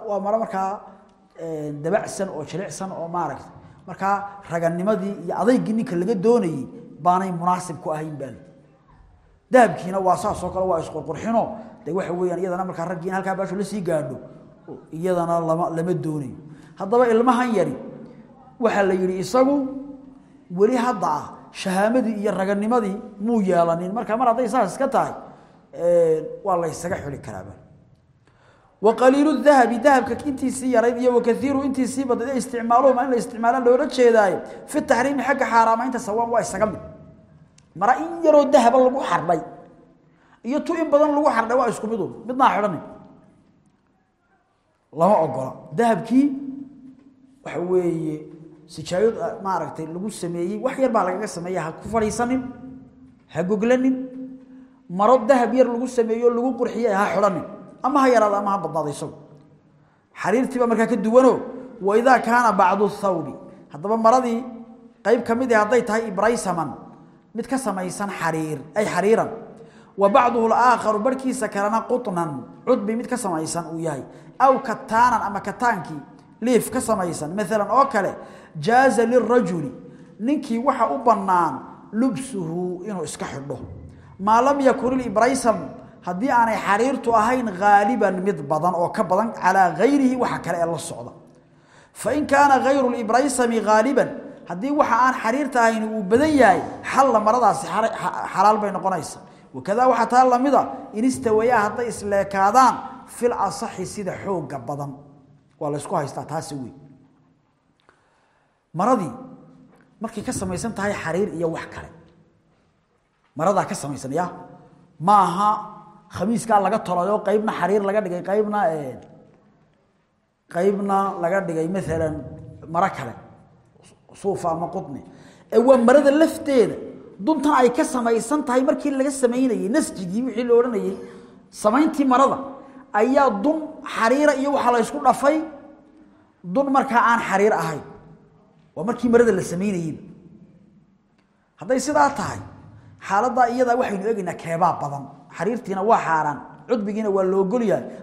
waa maro markaa dabacsan oo jilicsan oo maaragta markaa raganimadii iyo adaygii ninka laga doonayey baanay munaasib ku ahayn baa dahabkiina waa saas oo kale waa isqurqurxino de waxa weeyaan iyadana markaa raggii in halkaa la sii gaadho iyadana lama lama doonayo haddaba ilmahan yari waxaa la yidhi isagu weli hadda ah iyo raganimadii muu yeelanin marka mar hadday saas iska tahay waa la ysaga xuli karaaba waqaliilu dahabi dahabka intiisii yarayd iyo wakaiiru intiisii badad ee isticmaaluhuma in la isticmaalaan loola jeedaayo fi taxriimi xagga xaaraamaynta sawaan waa isaga mid mara in yaroo dahaba lagu xardhay. Iyo tu in badan lagu xardhay waa isku midu. Midnaa xidhanin lama ogola. Dahabkii waxa weeye sijaayad maaragtay lagu sameeyey wax yar baa lagaga sameeya ha ku fadhiisanin ha goglanin maro dahab yar lagu sameeyo lagu qurxiyey ha xidhanin ama ha yaraado ama ha badnaado isagu. Xariirtii baa markaa ka duwano waidaa kaana bacdu thawbi. Haddaba maradii qayb ka mid ah tahay ibraysaman mid ka samaysan xariir ay xariiran. Wa bacduhu alaakharu barhkiisa kalena qutnan cudbi mid ka samaysan uu yahay. Aw kataanan ama kataankii liif ka samaysan maalan oo kale jaaza lirajuli ninkii waxa u bannaan lubsuhu inuu iska xidho. Maa lam yakun ilibraysam haddii aanay xariirtu ahayn haaliban mid badan oo ka badan calaa gayrihi waxa kale ee la socda. Fain kaana gayru libraysami haaliban haddii waxa aan xariirta ahayn uu badan yahay xalla maradaasi xalaal bay noqonaysa wakadaa waxaa taa lamida in istawayaa hadday isleekaadaan fil asaxi sida xooga badan. Waa la ysku haystaa taasi wey maradii markay ka samaysan tahay xariir iyo wax kale. Maradaa ka samaysan ya? Ma aha khamiiskaa laga tolayo qaybna xariir laga dhigay qaybna qaybna laga dhigay maalan maro kale suufa ama qudni. Ee lafteeda duntan ay ka samaysan tahay markii laga samaynayey nasjigii wixii la odhanayey samayntii marada ayaa dun xariira iyo waxaa la ysku dhafay dun markaa aan xariir ahayn. Waa markii marada la samaynayeyba hadday sidaa tahay xaaladdaa iyadaa waxaynu eegaynaa keebaa badan. Xariirtiina waa xaaraan cudbigiina waa la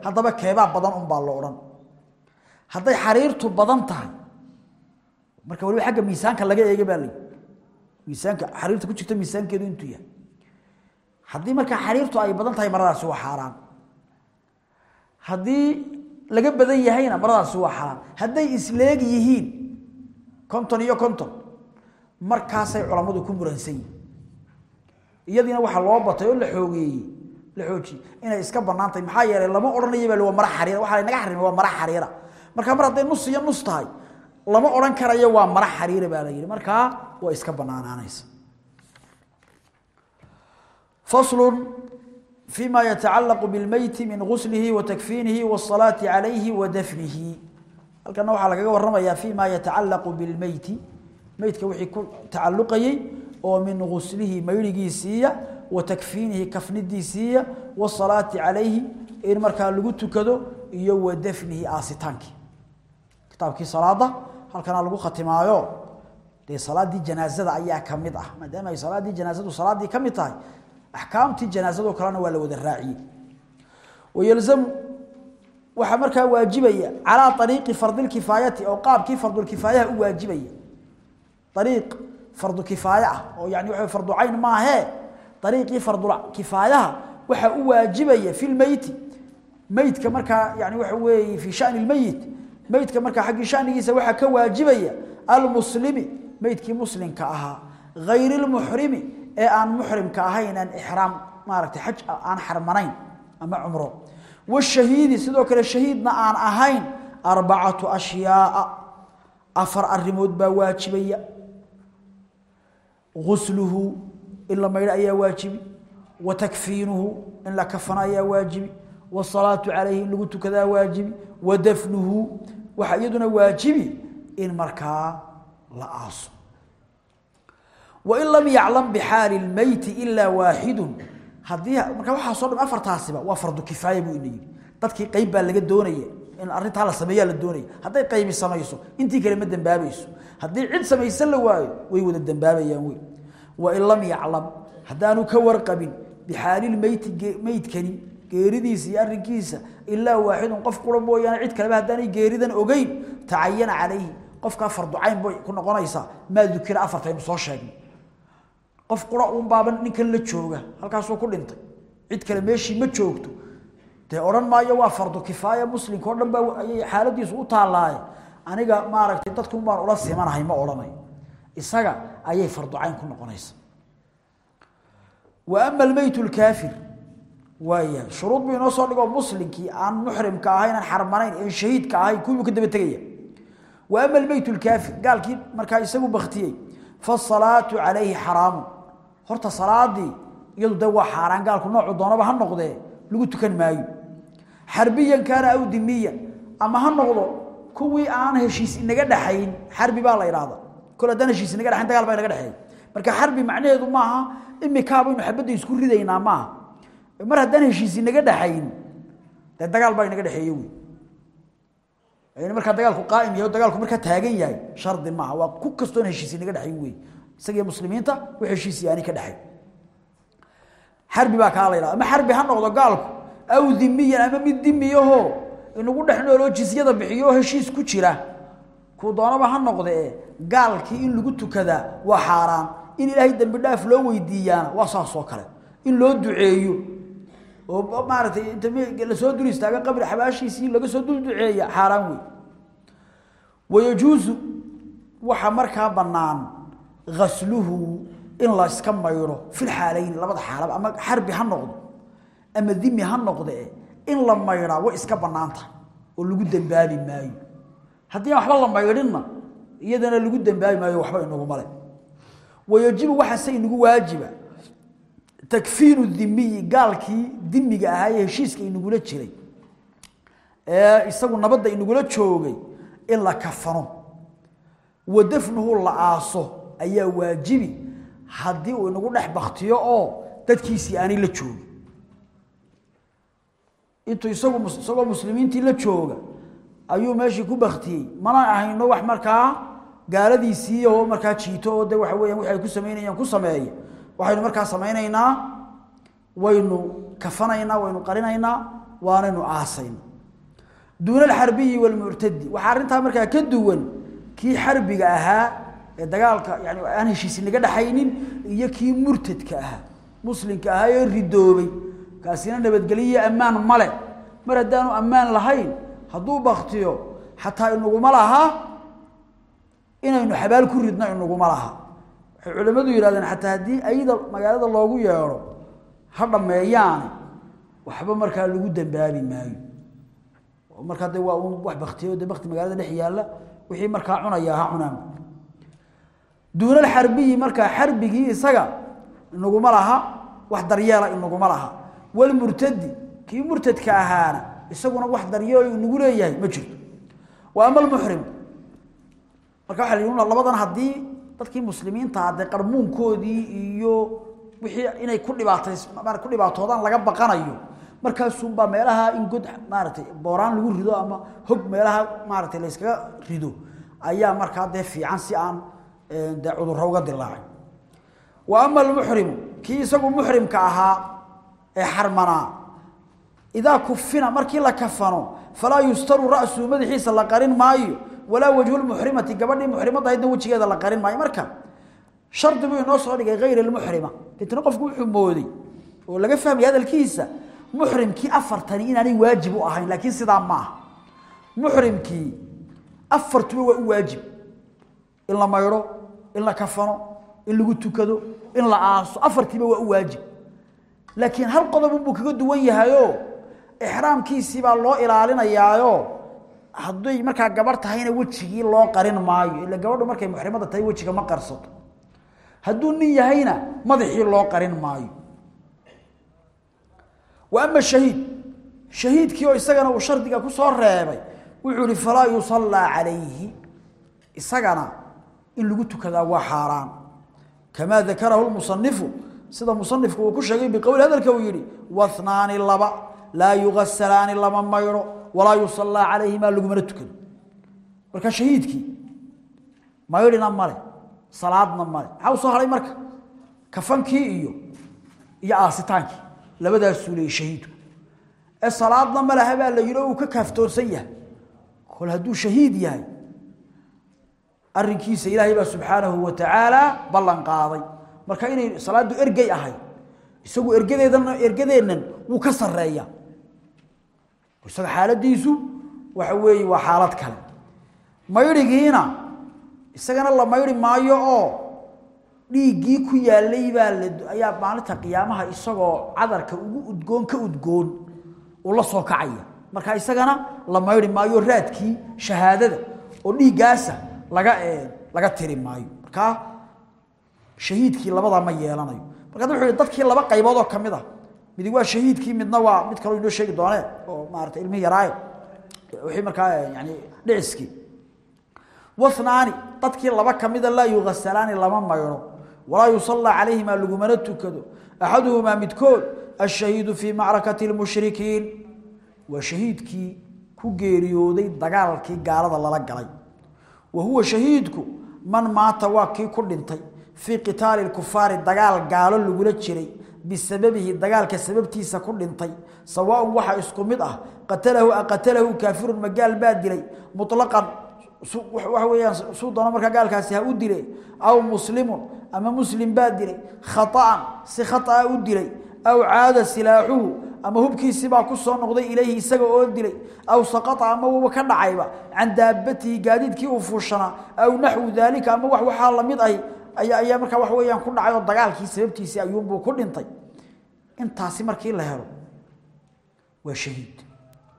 haddaba keebaa badan unbaa lo odhan. Hadday xariirtu badan tahay marka waliba agga miisaanka laga eega baa miisaanka xariirta ku jirta miisaankeedu intuu yahay. Haddii markaa xariirtu ay badan tahay maradaasi waa xaaraan haddii laga badan yahayna maradaasi waa xaaraan hadday isleeg yihiin konton iyo konton markaasay culammadu ku muransan yihiin iyadiina waxaa loo batay oo la xoogeeyey la xoojiyey inay iska bannaan tahay maxaa yeelay lama odhanaya baa waa mara xariira. Waxaa laynaga xarimay waa mara xariira. Markaa mar hadday nus iyo nus tahay lama odhan karayo waa mara xariira baa la yidhi markaa waa iska bannaanaanaysa faslu فيma yتacalaq bاlmeyti min guslihi wa takfiinihi wالصalaaةi عalayhi wa dafnihi halkana waxaa lagaga waramaya fيma yatacalaqu bاlmeyti meydka wixii ku tacaluqayey oo min guslihi mayrigiisiiya wa takfiinihi kafnidiisiiya wالصalaaةi عalayhi in markaa lagu tukado iyo wa dafnihi aasitaankii kitaabkii salaada halkana lagu khatimaayo dee salaadii janaazada ayaa ka mid ah maadaama ay salaadii janaazadu salaadii ka mid tahay axkaamtii janaazado kalena waa la wada raaciyey. Wayalzamu waxaa markaa waajibaya calaa ariiqi fardilkifaayati oo qaabkii fardulkifaayaha u waajibaya. Ariiq fardukifaaya ah oo yani waa fardu cayn maahee ariiqii fardulkifaayaha waxaa u waajibaya fi lmeyti meydka markaa yani waxa weeye fii shani lmeyit meydka markaa xaggii shanigiisa waxaa ka waajibaya almuslimi meydkii muslimka ahaa hayri lmuxrimi ee aan muxrimka ahayn aan ixraam maaragtay xaj aan xarmanayn ama cumro. Washahiidi sidoo kale shahiidna aan ahayn arbacatu ashyaaa afar arrimood baa waajibaya. Gusluhu in la ayaa waajibi. Wa takfiinuhu in la ayaa waajibi wasalaatu calayhi in lagu tukadaa waajibi wa dafnuhu waxaa iyaduna waajibi in markaa la aaso. Wain lam yaclam bixaali lmeyti ilaa waaxidu haddii markaa waxaasoo dham afartaasiba waa fardu kifaaya buu ina yidhi. Dadkii qayb baa laga doonaya in arrintaa la sameeyaa la doonaya hadday qaybi samayso intii kale ma dembaabayso haddii cid samaysan la waayo way wada dembaabayaan wey. Wain lam yaclam geeridiisa iyo arrinkiisa ilaa waaxidun qof qura mooyaane cid kaleba haddaanay geeridan ogeyn tacayana calayhi. Qofkaa farducayn bay ku noqonaysaa. Maa dukira afartaynu soo sheegnay. Qof qura uun ninkan la jooga halkaasuu ku dhintay. Cid kale meeshii ma joogto. Dee odhan maayo waa fardu kifaaya muslimka. O dhan baa ayay xaaladiisu u taallaaye aniga maaragtay dadkun baan ula simanahay ma odhanayo isaga ayay fardu cayn ku noqonaysa wa ama almeyt lkaafir waaya shuruud buu inoo soo dhigo muslimkii aan muxrimka ahayn aan xarmanayn een shahiidka ahayn kuwiibuu ka daba tegaya. Wa ama almeyt lkaafir gaalkii markaa isagu baktiyey fasalaatu calayhi xaraamu. Horta salaadii iyadu de waa xaaraan noocu doonaba ha noqdee lagu tukan maayo. Xarbiyan kaana aw dimiyan ama ha noqdo kuwii aan heshiis inaga dhaxayn xarbi baa la idhaahda kol haddaan heshiis inaga dhaxayn dagaal baa inaga dhexeey marka xarbi macnaheedu maaha imikaaba inu xabadda isku ridaynaa maaha mar haddaan heshiis inaga dhaxayn dee dagaal baa inaga dhexeeye wey. Markaa dagaalku qaa'im yahay dagaalku markaa taagan yahay shardi maaha. Waa ku kastoon heshiis inaga dhexayn wey. Isagiyo muslimiinta wax heshiis yaani ka dhexay xarbi baa kaa la yidhahda ama xarbi ha noqdo gaalku aw dimiyan ama mid dimiyaho inagu dhex nooloo jisyada bixiyo heshiis ku jira. Kuu doonaba ha noqdee gaalkii in lagu tukadaa waa xaaraan. In ilaahay dembi dhaaf loo weydiiyaana waa saas oo kale. In loo duceeyo oo maaragtay inta la soo dul istaaga qabri xabaashiisii laga soo dul duceeya xaaraan wey waxa markaa bannaan gasluhu in la iska maydho fil xaalayn labada xaalaba ama xarbi ha noqdo ama dimi ha noqde in la maydhaa way iska bannaanta oo lagu dembaabi maayo. Haddii waxba la maydhinna iyadana lagu dembaabi maayo waxba inaguma le wayajibu waxaase inagu waajiba takfiinu dimiyi gaalkii dimiga ahaa ee heshiiska inagula jiray ee isagu nabadda inagula joogay in la kafano. Wa dafnuhu la aaso ayaa waajibi haddii uu inagu dhex baktiyo oo dadkiisii aanay la joogin. Intuu isagu isagoo muslimiintii la jooga ayuu meeshii ku baktiyey mana ahayno wax markaa gaaladiisii oo markaa jiito oo de waxa weeyaan wixi ay ku samaynayaan ku sameeya waxaynu markaa samaynaynaa waynu kafanaynaa waynu qarinaynaa waanaynu aasayna duuna alxarbiyi walmuctadi waxaa arrintaa markaa ka duwan kii xarbiga ahaa ee dagaalka yani aan heshiisi naga dhaxaynin iyo kii murtadka ahaa muslimka ahaa ee ridoobay. Kaasina nabadgeliyo ammaan male mar haddaanu ammaan lahayn hadduu baktiyo xataa inaguma laha inaynu xabaal ku ridno inaguma laha waxay culimmadu yidhahdeen xataa haddii magaalada loogu yeedho ha dhammeeyaane waxba markaa lagu dembaabi maayo. Markaa de waa wax baktiyo de bakti magaalada dhex yaalla wixii markaa cunaya ha cunaan. Duuna alxarbiyi markaa xarbigii isaga inaguma laha wax daryeela inaguma laha. Walmurtadi kii murtadka ahaana isaguna wax daryeelo inagu leeyahay ma jirto. Wa ama almuxrim marka yidhi labadan haddii dadkii muslimiinta dee qarmuunkoodii iyo wixii inay ku dhibaatays ku dhibaatoodaan laga baqanayo markaasunbaa meelaha in god maaragtay booraan lagu rido ama hog meelaha maaragtay la yskaga rido ayaa markaa dee fiican si aan dee cudurro uga dilaacay wa ama almuxrimu kii isagu muxrimka ahaa ee xarmanaa idaa kufina markii la kafano falaa yustaru ra'suhu madaxiisa la qarin maayo walaa wajhu lmuxrimati gabadhii muxrimadda ahaydna wejigeeda la qarin maayo. Marka shardi buu inoo soo dhigay hayr almuxrima deetna qofku wuxuu mooday oo laga fahmaya hadalkiisa muxrimkii afartani inaanay waajib u ahayn laakiin sidaa maaha muxrimkii afartuba waa u waajib. In la maydho in la kafano in lagu tukado in la aaso afartiiba waa u waajib. Laakiin hal qodobunbuu kaga duwan yahayo ixraamkiisii hadday markaa gabarh tahayna wejigii loo qarin maayo ila gabadhu markay muxrimada tahay wejiga ma qarsato hadduu nin yahayna madaxii loo qarin maayo. Wa ama shahiid shahiidkii oo isagana uu shardiga ku soo reebay wuxuu ihi falaa yusallaa calayhi. Isagana in lagu tukadaa waa xaaraan. Kamaa dakarahu lmusanifu sida musanifku uu ku sheegay biqowli hadalka uu yihi wahnaani laba laa yugasalaani lama maydho walaa yusallaa calayhimaa lagumana tukado. Marka shahiidkii maydhina male salaadna male. Maxaa soo haray marka kafankii iyo iyo aasitaankii. Labadaasuu leeyay shahiidku. Ee salaadna malaha baa la yidhi uu ka kaaftoonsan yahay. Kol hadduu shahiid yahay arrinkiisa ilaahay baa subxaanahu wa tacaala ballan qaaday. Marka inay salaaddu ergey ahay isagu ergadeedan ergadeennan wuu ka sarreeya isaga xaaladiisu waxa weeye waa xaalad kale. Maydhigiina isagana la mayri maayo oo dhiiggii ku yaalay baa ayaa maalinta qiyaamaha isagoo cadarka ugu udgoon ka udgoon uu la soo kacaya. Marka isagana la mayri maayo raadkii shahaadada oo dhiiggaasa laga laga tiri maayo. Marka shahiidkii labadaa ma yeelanayo. Marka wuxuu dadkii laba qaybood oo ka mid ah midi waa shahiidkii midna waa mid kaloo inoo sheegi doonee oo maarata ilmihi yaraaye. Wixii markaa yani dhiciskii. Wanaani dadkii laba kamida laa yugasalaani lama mayro walaa yusallaa calayhima lagumana tukado. Axaduhumaa midkood ashahiidu fii macrakati lmushrikiin waa shahiidkii ku geeriyooday dagaalkii gaalada lala galay. Wa huwa shahiidku man maata waa kii ku dhintay. Fii qitaali kufaari dagaal gaalo lagula jiray bisababihi dagaalka sababtiisa ku dhintay sawaaun waxa isku mid ah qatalahu aqatalahu kaafirun magaal baa dilay mutlaqan waxa weeyaan suu doono markaa gaalkaasi ha u dilay aw muslimun ama muslim baa dilay khata'an si khata'a u dilay aw caada silaaxuhu ama hubkiisii baa ku soo noqday ilayhi isaga oo dilay aw saqata ama waba ka dhacayba can daabatihi gaadiidkii uu fuushanaa aw naxwu daalika ama wax waxaa la mid ahi ayaa ayaa markaa wax weeyaan ku dhacay oo dagaalkii sababtiisii ayuunbuu ku dhintay. Intaasi markii la helo waa shahiid.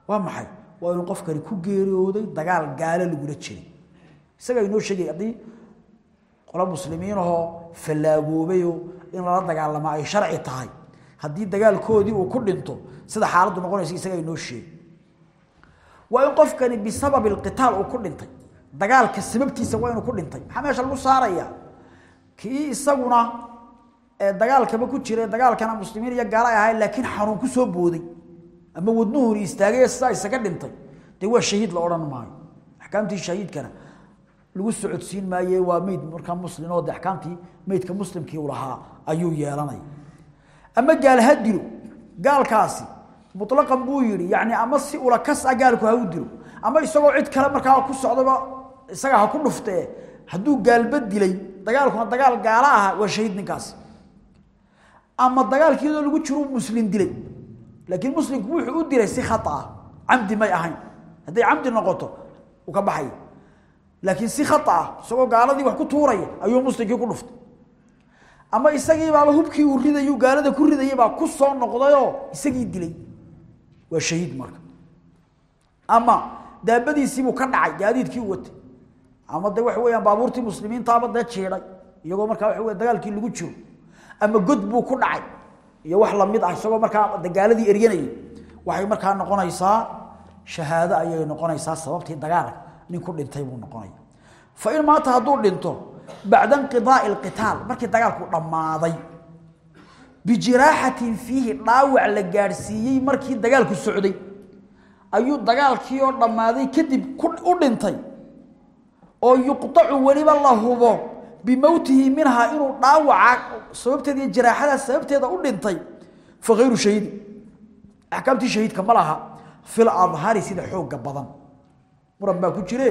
Waa maxay? Waa inuu qofkani ku geeriyooday dagaal gaalo lagula jiray isagaa inoo sheegay haddii qolo muslimiin ahoo fallaagoobay in lala dagaalama ay sharci tahay haddii dagaalkoodii uu ku dhinto sida xaaladdu noqonaysa isagaa inoo sheegay. Waa in qofkani bisababi alqitaal uu ku dhintay. Dagaalka sababtiisa waa inuu ku dhintay. Maxaa meesha lagu saarayaa kii isaguna dagaalkaba ku jira dagaalkana muslimiin iyo gaalo ay laakiin xanuun ku soo booday. Ama wadnuhuni istaagay sidaa isaga dhintay. Dee waa shahiid la odhan maayo. Axkaamtii shahiidkana lagu socodsiin maaye waa meyd markaa muslim oo de axkaamtii muslimkii u lahaa ayuu yeelanaya ama gaal ha gaalkaasi mutlaqan buu yidhi yacni ama si ula kas ah gaalku ha u dilo ama isagoo cid kale markaa ku socdaba isaga ha ku dhuftee hadduu gaalba dilay dagaalkuna dagaal gaala aha waa shahiid ninkaasi ama dagaalkii iyadoo lagu jiro muslim dilay. Laakiin muslimku wuxuu u dilay si khata ah. Camdi may ahayn. Hadday camdi noqoto uu ka baxaya laakiin si khata ah isagoo gaaladii wax ku tuuraya ayuu muslimkii ku dhuftay. Ama isagii baaba hubkii uu ridayu gaalada ku ridayay baa ku soo noqdayoo isagii dilay. Waa shahiid marka. Ama daabadiisiibuu ka dhacay gaadiidkii u watay ama de waxa weeyaan baabuurtii muslimiintaaba dee jiiday iyagoo markaa waxa wey dagaalkii lagu jiro. Ama god ku dhacay iyo wax la mid ah isagoo markaa dagaaladii eryanayay. Waxay markaa noqonaysaa shahaado ayay noqonaysaa sababtii dagaalka. Nin ku dhintay buu noqonaya fa in maanta hadduu dhinto bacda inqidaai alqitaal markii dagaalku dhammaaday bijiraaxatin fiihi dhaawac la gaadhsiiyey markii dagaalku socday ayuu dagaalkii oo dhammaaday kadib u dhintay oo yuqacu weliba la hubo bimowtihi minhaa inuu dhaawaca sababteeda iyo jiraaxada sababteeda u dhintay. Fa hayru shahiidi axkaamtii shahiidka ma laha. Fil adhari sida xoogga badan. Muran baa ku jire?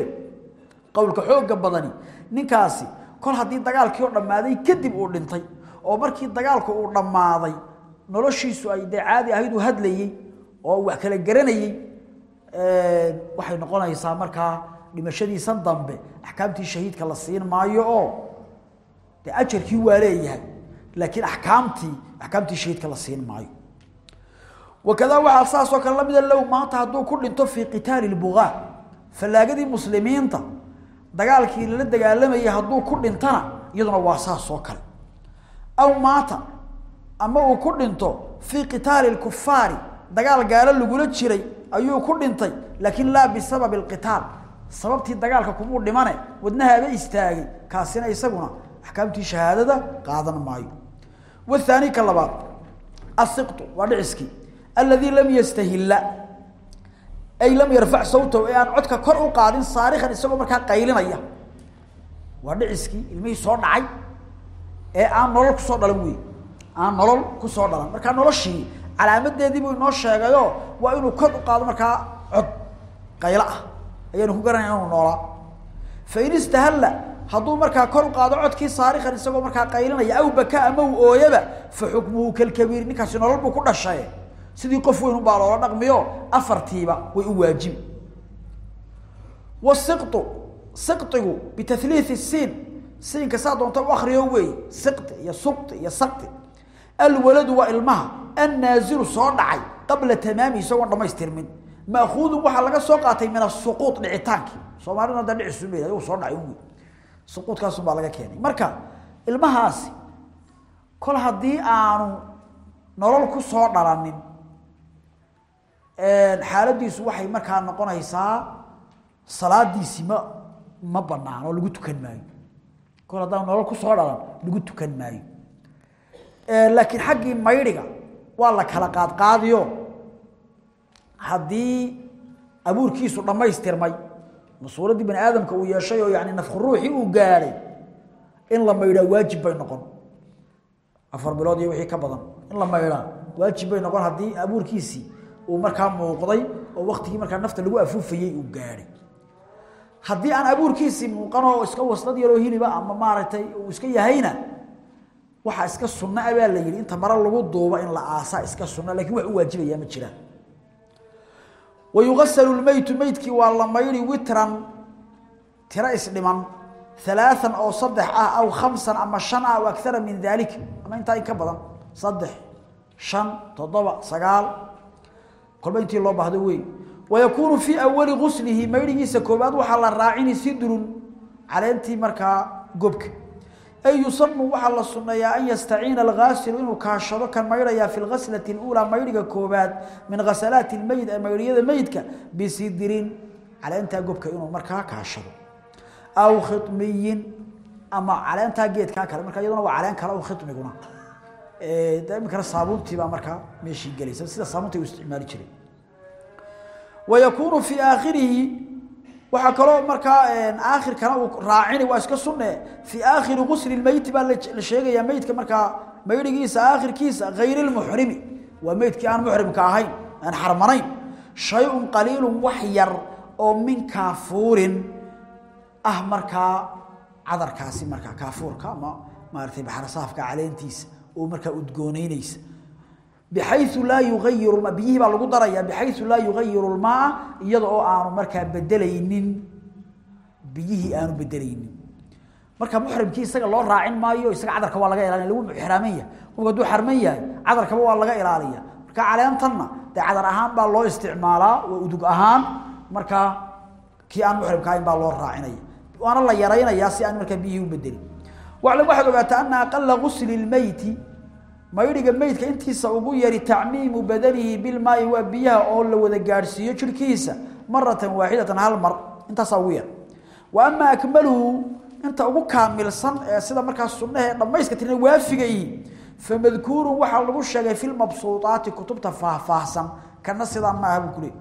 Qowlka xoogga badani ninkaasi kol haddii dagaalkii oo dhammaaday kadib uu dhintay oo markii dagaalku uu dhammaaday noloshiisu ay dee caadi ahayd uu hadlayey oo wax kala garanayey waxay noqonaysaa markaa dhimashadiisan dambe axkaamtii shahiidka la siin maayo oo de ajarkii waa leeyahay laakiin akaamtii axkaamtii shahiidka la siin maayo. Wakadaa waxaa saasoo kale lamida low maanta hadduu ku dhinto fii qitaali lbugaa fallaagadii muslimiinta dagaalkii lala dagaalamayay hadduu ku dhintana iyaduna waa saasoo kale. Aw maata ama uu ku dhinto fii qitaali lkufaari dagaal gaalo lagula jiray ayuu ku dhintay laakiin laa bisababi alqitaal sababtii dagaalka kumuu dhimane wadnahaaba istaagay kaasina isaguna axkaamtii shahaadada qaadan maayo. Wahaani ka labaad asiqtu waa dhiciskii aladii lam yastahilla ay lam yarfac sawtahu ee aan codka kor u qaadin saarikan isagoo markaa qaylinaya. Waa dhiciskii ilmihii soo dhacay ee aan nolol ku soo dhalan wey aan nolol ku soo dhalan. Markaa noloshii calaamadeedii buu inoo sheegayo waa inuu kor u qaado markaa cod qaylo ah ayaanu ku garanaya inuu noolaa fain istahalla hadduu markaa kor u qaado codkii saarikan isagoo markaa qaylinaya aw baka ama uu ooyaba fa xukmuhu kalkabiir ninkaasi nolol buu ku dhashay. Sidii qof weyn ubaa loola dhaqmiyo afartiiba way u waajibi wasiqtu siqtigu bitahliithi siin siinka saa doonta u akriyo weey siqti iyo suqti iyo sakti alwaladu waa ilmaha annaazilu soo dhacay qabla tamaami isagoon dhamaystirmin maakuudun waxaa laga soo qaatay min asuquud dhicitaankii soomaalida hadda dhicisume ayuu soo dhacay uwi suquudkaasun baa laga keenay. Marka ilmahaasi kol haddii aanu nolol ku soo dhalanin xaaladiisu waxay markaa noqonaysaa salaadiisi ma ma banaan oo lagu tukan maayo. Kol haddaan nolol ku soo dhalan lagu tukan maayo. Laakiin xaggii maydhiga waa la kala qaadqaadiyo haddii abuurkiisu dhammaystirmay masuuradii bani aadamka uu yeeshay oo yani nafku ruuxii uu gaadhay in la maydhaa waajib bay noqon. Afar bilood iyo wixii ka badan in la maydhaa waajib bay noqon haddii abuurkiisii uu markaa muuqday oo waktigii markaa nafta lagu afuufayey uu gaadhay haddii aan abuurkiisii muuqan oo iska waslad yaroo hiliba ama maaragtay uu iska yahayna waxaa iska sunno a baa la yidhi inta mare lagu duubo in la aasaa iska sunno laakiin wax u waajibayaa ma jiraan wayugasalu lmeytu meydkii waa la maydhi witran tiro isdhiman alaaan oo saddex ah aw khamsan ama shan ah aw akara min dalik ama intaa in ka badan saddex shan toddoba sagaal kolba intii loo baahdo wey wayakuunu fii awali guslihi maydhigiisa koobaad waxaa la raacini sidrun caleentii markaa gobka ay yusanu waxaa la suneeyaa an yastaciina algaasilu inuu kaashado kan maydhayaa fi lgaslati اuulaa maydhiga koobaad min gasalaati lmeyd ee maydhiyada meydka bisidrin caleentaa gobka inuu markaa kaashado. Aw khimiyin ama caleentaa geedkaa kale marka iyaduna waa caleen kale o khimiguna imikana saabuuntiibaa markaa meeshii gelaysa sida saabuunta u isticmaali jiray. Wayakuunu fii aakhirihi waxaa kaloo markaa aakhirkana uu raacini waa iska sunne. Fii aakhiri gusli meyti baa la sheegayaa meydka markaa maydhigiisa aakhirkiisa hayr lmuxrimi waa meydkii aan muxrimka ahayn aan xarmanayn. Shayun qaliilun wax yar oo min kaafuurin. Ah markaa cadarkaasi markaa kaafuurka ama maaratay baxrasaafka caleentiisa oo markaa udgooneyneysa bxayu laa yuayiru biyihii baa lagu daraya bxayu laa yugayiru lmaa iyada oo aanu markaa bedelaynin biyihii aanu bedelaynin marka muxrimkii isaga loo raacin maayo isaga cadarka waa laga ilaliya lagu xraaman yahay qofku hadduu xarman yahay cadarkaba waa laga ilaaliya marka caleentanna dee cadar ahaan baa loo isticmaalaa waa udug ahaan markaa kii aan muxrimka ahayn baa loo raacinaya waana la yaraynayaa si aan markaa biyihii u bedelin waclam waxaad ogaataa ana aqala gusli lmeyti maydhiga meydka intiisa ugu yari tacmiimu badanihi bilmaai waa biyaha oo la wada gaadhsiiyo jirhkiisa maratan waaxidatan hal mar. Intaasaa ugu yar. Wa ama akmaluhu inta ugu kaamilsan ee sida markaa sunnaha ee dhammayska tirna waafigayi famadkuurun waxaa lagu sheegay fi lmabsuuaati kutubta faahfaahsan. Kana sidaan maaha buu kule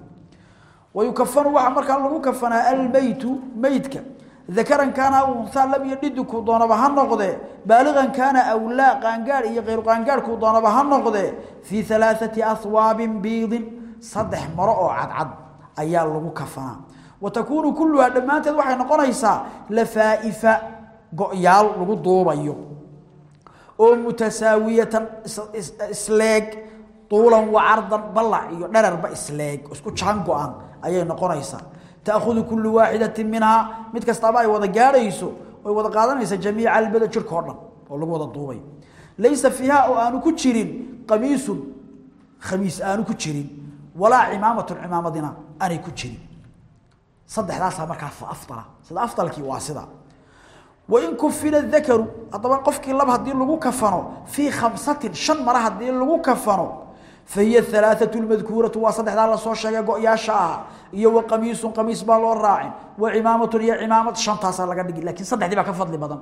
wayukafanu waxaa markaa lagu kafanaa almeytu meydka dakaran kaana unhaa lam yadhiduku doonaba ha noqde baaligan kaana awlaa qaangaadh iyo kayru qaangaadhku doonaba ha noqde fii alaaثati ahwaabin biidin saddex maro oo cadcad ayaa lagu kafanaa wa takuunu kulluhaa dhammaanteed waxay noqonaysaa lafaa'ifa go-yaal lagu duubayo oo mutasaawiyatan isleeg tuulan wa cardan ballac iyo dherarba isleeg isku jaan go-an ayay noqonaysaa تأخذ كل واحدة منها mid kastaba ay wada gaarayso oo wada qaadanaysa jamiica albada jirka oo dhan oo lagu wada duubay laysa fiha oo aanu ku jirin qamiis khamiis aanu ku jirin wala imaamatu imaamadina aanay ku jirin saddexdaas markaa fa afdala sida afdalki waa sida wa in kufina dhakaru hadaba qofkii laba hadii lagu kafano fi khamsatin shan mara hadii fahiy halaaatu lmadkuuratu waa saddexdaa la soo sheegay go-yaasha ah. Iyo wa qamiisun qamiis baa loo raacin. Wa cimaamatun iyo cimaamad shantaasaa laga dhigi lakiin saddexdii baa ka fadli badan.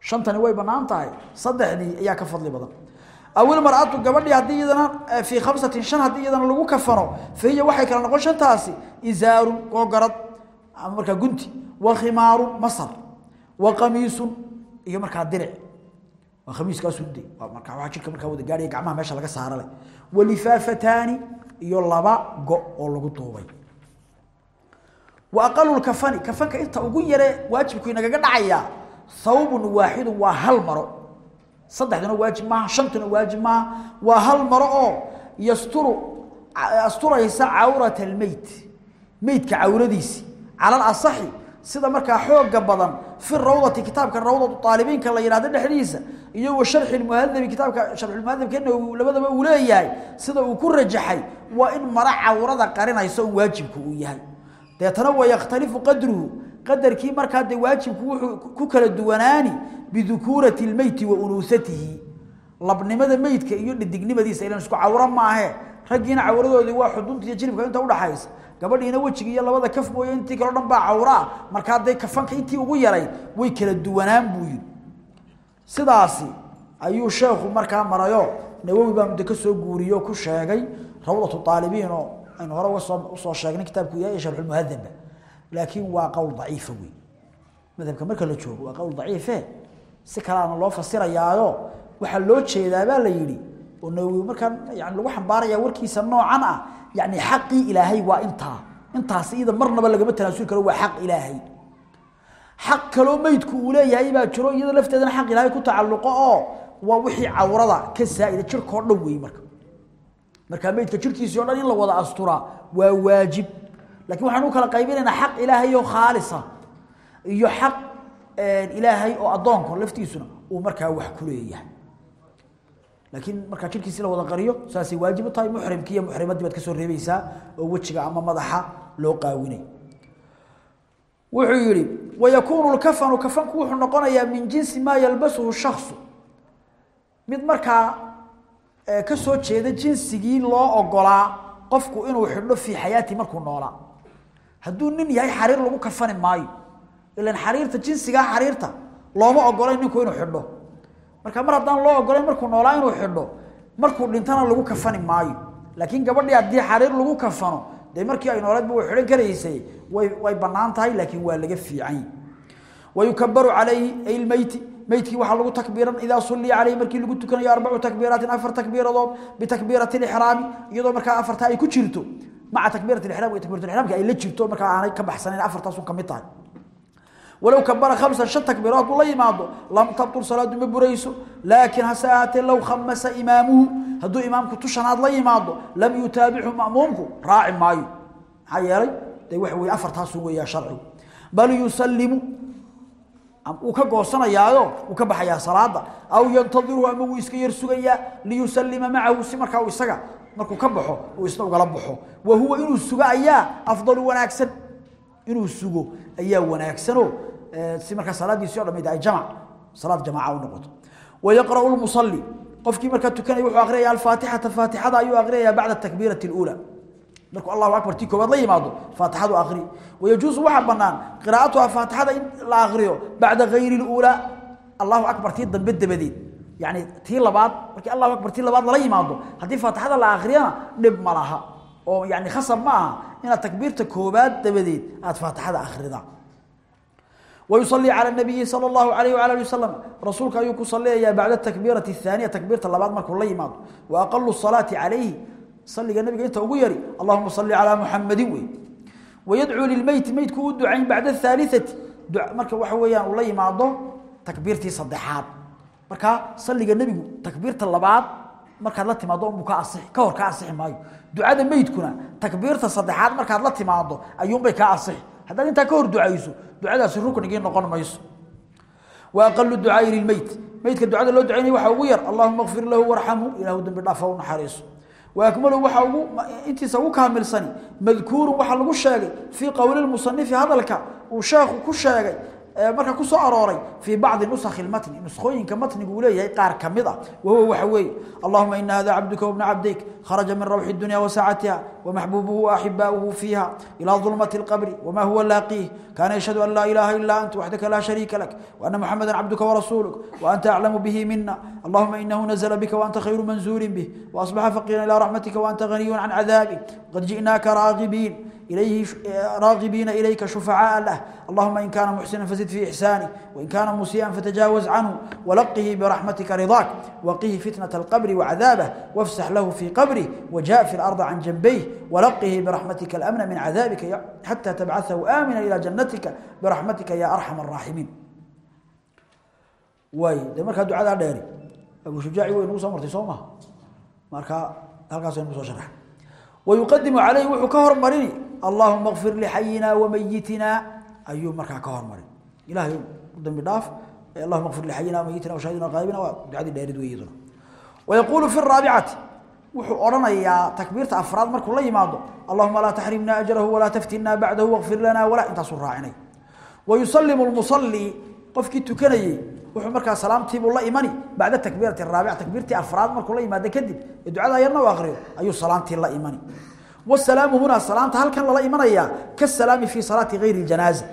Shantani way bannaan tahay. Saddexdii ayaa ka fadli badan. Awilmaratu gabadhii haddii iyadana eh, fii khamsatin shan haddii iyadana lagu kafano fahiya waxay kala noqon shantaasi. Izaarun gogarad ama markaa gunti. Wa khimaarun masar. Wa qamiisun iyo markaa diric waa khamiiskaas u day waa marka waxa jirka marka wada gaariga gacmaha meesha laga saaray walifaafatani iyo laba go oo lagu duubay wa aqalul kafani. Kafanka inta ugu yare waajibku inaga dhacaya. Thawbun waahid wa hal maro. Saddexdana waajib ma shantana waajib ma waa hal maro oo yasturu asturaysa awrat almayt maydka awradiisi ala al-asahi sida markaa xooga badan fi rawdati kitaabka rawdatu aalibiinka la yidhahdo dhexdiisa iyo wa sharxi lmuhadabi kitaabka sharxulmuhadabkeena labadaba uu leeyahay sida uu ku rajaxay waa in mara cawrada qarinaysa un waajibku uu yahay. Deetana wayakhtalifu qadruhu qadarkii markaa dee waajibku wuxuu ku kala duwanaani bidukuurati lmeyti wa unuusatihi. Labnimada meydka iyo dhedignimadiisa ilan isku cawro maahe raggiina cawradoodii waa xudunta iyo jilibka gabadhiina wejiga iyo labada kaf mooye intii kaleo dhan baa cawraa. Markaa dee kafanka intii ugu yaray way kala duwanaan buu yidhi. Sidaasi ayuu sheekhu markaa marayo. Nawowi baa muddo ka soo guuriyo ku sheegay rawdatu aalibiin oo aynu hore u soo sheegnay kitaabku yahay sharxulmuhadaba laakiin waa qowl daciifa wey madhabka marka la joogo waa qowl daciife si kaleana loo fasirayaayo waxaa loo jeedaa baa la yidhi. Oo nawowi markaan yani lagu xambaaraya warkiisa noocan ah yani xaqii ilaahay waa intaa. Intaas iyada marnaba lagama tanaasuli karo waa xaq ilaahay. Xaq kaloo meydku uu leeyahay baa jiro iyada lafteedana xaq ilaahay ku tacalluqo oo waa wixii cawrada ka saa'ida jirkoo dhan wey marka. Markaa meydka jirkiisii o dhan in la wada asturaa waa waajib. Lakin waxaan u kala qaybinaynaa xaq ilaahay oo khaalisa iyo xaq ilaahay oo addoonka laftiisuna uu markaa wax ku leeyahay laakiin markaa jirkiisi la wada qariyo saasay waajib u tahay muxrimkii muxrimaddii baad ka soo reebaysaa oo wejiga ama madaxa loo qaawinay. Wuxuu yihi wayakuunu lkafanu kafanku wuxuu noqonayaa min jinsi maa yalbasuhu shaksu mid markaa ka soo jeeda jinsigii loo ogolaa qofku inuu xidho fii xayaati markuu noolaa hadduu nin yahay xariir lagu kafani maayo ilan xariirta jinsigaa xariirta looma ogolayn ninku inuu xidho marka mar haddaan loo ogolayn markuu noolaa inuu xidho markuu dhintana lagu kafani maayo. Laakiin gabadhii haddii xariir lagu kafano dee markii ay nooleedba way xidhan karaysay way bannaan tahay laakiin waa laga fiican wayukabaru calayhi ay lmeyti meydkii waxaa lagu takbiiran idaa sulliya caleyhi markii lagu tukanayo arbacu takbiiraatin afar takbiiradood bitakbiirati lixraami iyadoo markaa afartaa ay ku jirto. Maca takbiirati lixraam iyo takbiiratu lixraamka ay la jirto markaa aanay ka baxsanayn afartaasun ka mid tahay walow kabara khamsan shan takbiiro hadduu la yimaado lam tabtul salaadu ma burayso laakiin hase ahaatee low khamasa imaamuhu hadduu imaamku tushanaad la yimaado lam yutaabichu ma'muumku raaci maayo. Maxaa yeelay? Dee waxa weye afartaasu weeyaa sharcigu. Bal yusalimu uu ka goosanayaayo uu ka baxayaa salaada aw yantadiru ama wuu iska yar sugayaa liyusalima macahu si markaa isaga markuu ka baxo uu isna ugala baxo. Wa huwa inuu sugo ayaa afdalu wanaagsan. Inuu sugo ayaa wanaagsanoo si markaa salaadiisi o dham jamac salaad jamaca u noqoto. Wayaqra'u lmusalli qofkii markaa tukanaya wuxuu akrinaya alfaatixata faatixada ayuu akrinaya bacda atakbiirati اluulaa markuu allahu akbar tii koobaad la yimaado faatixadu akri wayajuusu waxaa banaan qiraa'atuha faatixada in la akriyo bacda hayri اluulaa allahu akbar tii dambe dabadeed. Yani tii labaad markii allahu akbar tii labaad lala yimaado haddii faatixada la akriyana dhib ma laha. Oo yani khasab ma aha inaad takbiirta koobaad dabadeed aad faatixada akrida ويصلي على النبي صلى الله عليه وعلى آله وسلم. رسولك ايو صلي يا بعد التكبيرة الثانية تكبيرة لبعض ما كله يماض وأقل الصلاة عليه. صلي النبي أنت أو يري. اللهم صل على محمد ويدعو للميت ميت كو دعين بعد الثالثة. دعاء مركه وحا ويا ولا يماض. تكبيرتي صدحات مركا صلي النبي تكبيرة لبعض مركا لا تيمادو أمك أصح كور كأصح ماي دعاء الميت كنا. تكبيرة صدحات مركا لا تيمادو ايون بك أصح. Haddii inta ka hor ducayso ducadaasi ruknigii noqon mayso. Wa aqallu du'aa lil mayt maydka ducada loo duceeyay waxa ugu yar allahumma ighfir lahu warhamhu ilahu dambi dhaaf oo naxariiso. Wa akmalu waxa ugu intiisa ugu kaamilsani madkuur waxa lagu sheegay fi qawli al musannif hadalka uu sheekhu ku sheegay marka ku soo arooray fi bacd nusakh al matn nuskhooyinka matnigu leeyahay qaar kamida wahuwa waxa weey allahumma inna hadha abduka wa ibn abdik kharaja min rawhi dunya wa ومحبوبه وأحباؤه فيها إلى ظلمة القبر وما هو اللاقيه كان يشهد أن لا إله إلا أنت وحدك لا شريك لك وأن محمدا عبدك ورسولك وأنت أعلم به منا. اللهم إنه نزل بك وأنت خير منزول به وأصبح فقيرا إلى رحمتك وأنت غني عن عذابي قد جئناك راغبين إليه راغبين إليك شفعاء له. اللهم إن كان محسنا فزد في إحسانه وإن كان مسيئا فتجاوز عنه. ولقه برحمتك رضاك وقيه فتنة القبر وعذابه وافسح له في قبره وجاء في الأرض عن جنبيه. ولقه برحمتك الأمن من عذابك حتى تبعثه آمنا إلى جنتك برحمتك يا أرحم الراحمين واي ده مركا دعاء ديري أبو شجاعي وين وصل مرتي صومه مركا هلكا سين شرح ويقدم عليه وحو كهر مريني اللهم اغفر لحينا وميتنا ayuu markaa ka hormarin ilaahay dambi dhaaf allahuma qfir lixayina mayitina washahidina qaybina waa ducadii dheerid weeyaduna wayaquulu fi raabicati wuxuu odhanayaa takbiirta afraad markuu la yimaado allahuma laa taxrimna ajrahu walaa taftinna bacdahu waqfir lana walaa intaasuu raacinay. Wayusalimu lmusalli qofkii tukanayey wuxuu markaa salaamtiibuu la imani bacda takbiirati raabica takbiirtii afraad markuu la yimaado kadib ee ducada yarna u akriyo ayuu salaamtii la imani. Wasalaamu hunaa salaanta halkan lala imanayaa kasalaami fii salaati gayri janaaza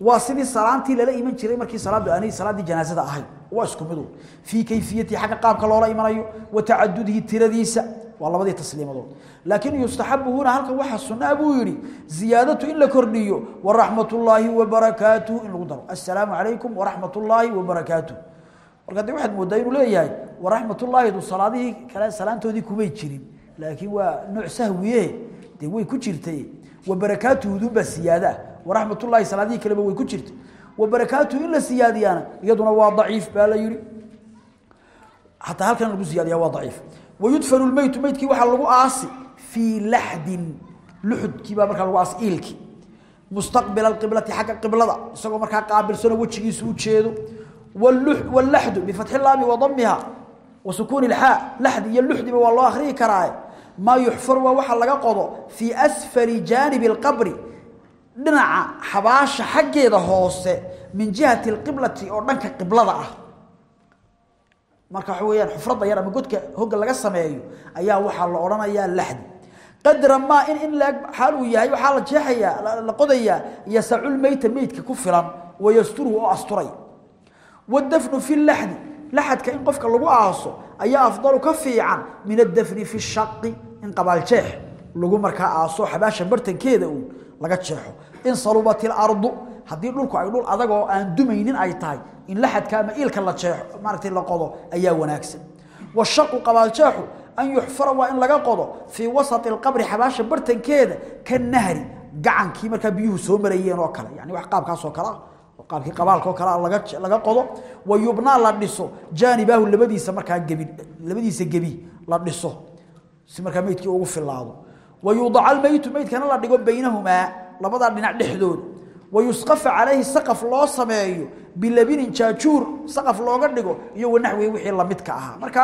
waa sidii salaantii lala iman jiray markii salaadu aanay salaadii janaazada ahayd waa isku mid fii kayfiyati xagga qaabka loola imanayo wa tacadudihi tiradiisa. Waa labadii tasliimadood. Laakiin yustaxabu huna halkan waxaa sunaa buu yidhi ziyaadatu in la kordhiyo waraxmat ullaahi wabarakaatuh in lagu daro. Assalaamu calaykum waraxmat ullaahi wabarakaatuh marka de waxaad moodaa inuu leeyahay waraxmatullaahidu salaadihii kale salaantoodii kumay jirin. Laakiin waa nooc sahwiye dee way ku jirtay. Wabarakaatuhudunbaa siyaada waraxmatullaahi salaadihii kaleba way ku jirtay wabarakaatuhu in la siyaadiyaana iyaduna waa daciif baa la yihi hataa halkan lagu siyaadiya waa daciif wayudfanu lmeytu meydkii waxaa lagu aasi fii laxdin luxudkii baa markaa lagu aasi iilkii mustaqbila alqiblati xagga qiblada isagoo markaa qaabilsanoo wejigiisu u jeedo wاlaxdu bifatxi laami wadamiha wa sukuuni اlxaa laxdi iyo luxdiba waa loo akhriyi karaaye maa yuxfaru waa waxa laga qodo fii asfali jaanibi اlqabri dhinaca xabaasha xaggeeda hoose min jihati اlqiblati oo dhanka qiblada ah. Marka waxa weyaan xufradda yar ama godka hogga laga sameeyo ayaa waxaa la odhanayaa laxdi. Qadra maa in in laeg xaal uu yahay waxaa la jeexayaa la qodayaa yasaculmeyta meydka ku filan wayasturuhu oo asturay. Wadafnu fi laxdi laxadka in qofka lagu aaso ayaa afdalu ka fiican min adafni fi shaqi in qabaaljeex lagu markaa aaso xabaasha bartankeeda uun laga jeexo. In salubat ilardu haddii dhulku ay dhul adag oo aan dumaynin ay tahay in laxadka ama iilka la jeexo maaragtay la qodo ayaa wanaagsan. Washaqu qabaaljeexu an yuxfara waa in laga qodo fii wasati alqabri xabaasha bartankeeda ka nahri gacankii markaa biyuhu soo marayeen oo kale yani wax qaabkaas oo kale ah qaabkii qabaalka oo kale laga laga qodo. Wa yubnaa la dhiso jaanibahu labadiisa markaa gebi labadiisa gebi la dhiso si markaa meydkii ugu filaado wa yudaca almeytu meydkana la dhigo baynahumaa labadaa dhinac dhexdooda wayusqafa calayhi saqaf loo sameeyo bilabinin jaajuur saqaf looga dhigo iyo wanaxwi wixii lamidka ahaa marka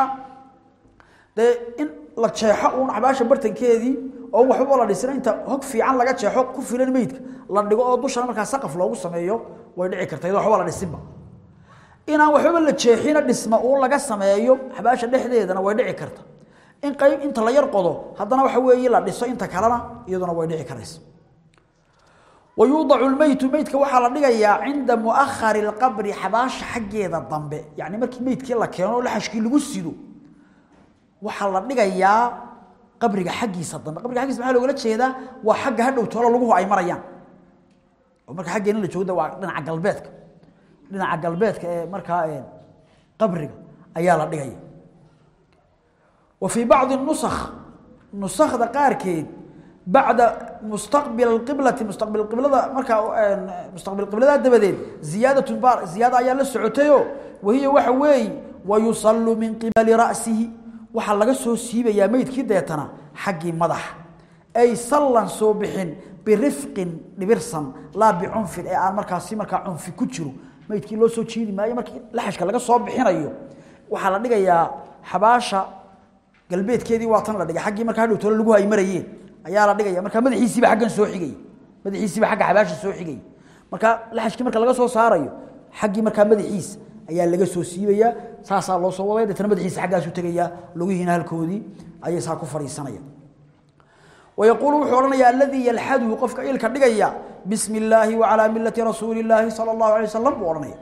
dee in la jeexo uun xabaasha bartankeedii oo waxbaba la dhisina inta hog fiican laga jeexo ku filan meydka la dhigo oo dushana markaa saqaf loogu sameeyo way dhici karta iyadoo waxba la dhisinba inaan la jeexina dhisma uun laga sameeyo xabaasha dhexdeedana way dhici karta in qayb inta la yar qodo haddana waxa weeye la dhiso inta kalena iyaduna way dhici karaysa. Wayuudacu lmeytu meydka waxaa la dhigayaa cinda muahari lqabri xabaasha xaggeeda dambe. Yani markii meydkii la keeno laxashkii lagu sido waxaa la dhigayaa qabriga xaggiisa dambe. Qabriga aggiisa maxaa loogala jeedaa? Waa xagga hadhow toolo laguhu ay marayaan. Oo marka xaggeena la joogda waa dhinaca galbeedka. Dhinaca galbeedka ee fii bacdi nusakh nusakda qaarkeed bacda mustaqbil qiblati mustaqbil qiblada markaa mustaqbil qiblada dabadeed ziyaadat ziyaada ayaa la socotayo wahiya waxa weeye wayusallu min qibali ra'sihi waxaa laga soo siibayaa meydkii deetana xaggii madaxa ay sallan soo bixin birifqin dhibirsan laa bicunfin ee aan markaasi markaa cunfi ku jiro. Meydkii loo soo jiidi maayo markii laxashka laga soo bixinayo waxaa la dhigayaa xabaasha galbeedkeedii waa tan la dhigay. Xaggii markaa hadhow lagu hay marayeen ayaa la dhigaya marka madaxiisiiba aggan soo xigay. Madaxiisiiba agga xabaasha soo xigay. Marka laxashkii marka laga soo saarayo xaggii markaa madaxiisa ayaa laga soo siibaya. Saasaa loo soo wadaya deetna madaxiisa xaggaasu tegaya. Lugihiina halkoodii ayay saa ku fadhiisanaya odhanayaa aladii yalxaduhu qofka ilka dhigaya bismi illaahi wacalaa milati rasuuli illaahi sala allahu alay wasalam buu odhanaya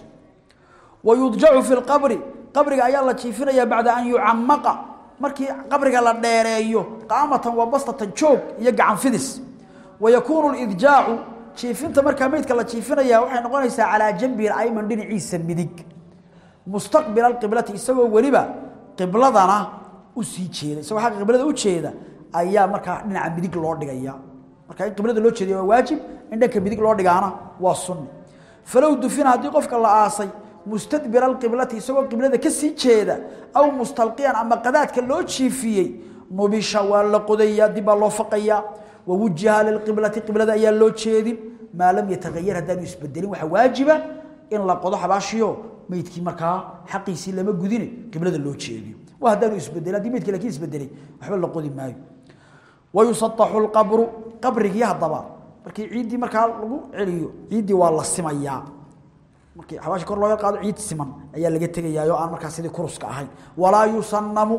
wayudjacu fi lqabri qabriga ayaa la jiifinaya bacda an yucamaqa markii qabriga la dheereeyo qaamatan wa bastatan joog iyo gacan fidis. Wayakuunu lidjaacu jiifinta markaa meydka la jiifinaya waxay noqonaysaa calaa jambihi ayman dhinaciisa midig. Mustaqbila alqiblati isagoo weliba qibladana u sii jeeda. Isagoo agga qiblada u jeeda ayaa markaa dhinaca midig loo dhigaya. Marka in qiblada loo jeediya waa waajib in dhanka midig loo dhigaana waa sunni falow dufina haddii qofka la aasay mustadbira alqiblati isagoo qiblada ka sii jeeda aw mustalqiyan ama qadaadka loo jiifiyey nubisha waa la qodaya dib baa loo faqayaa. Wawujiha lilqiblati qiblada ayaa loo jeedin maa lam yatagayar haddaanu isbedelin waxaa waajiba in la qodo xabaashiyo. Meydkii markaa xaqiisii lama gudine qiblada loo jeediyo waa haddaanu isbedelin haddii meydkii laakiin isbedelay waxba la qodi maayo. Wayusataxu lqabru qabrigii haddaba. Markii ciiddii markaa lagu celiyo ciiddii waa la simayaa markii xabaashi kor looga qaado ciid siman ayaa laga tegayaa aan markaa sidii kuruska ahayn. Walaa yusanamu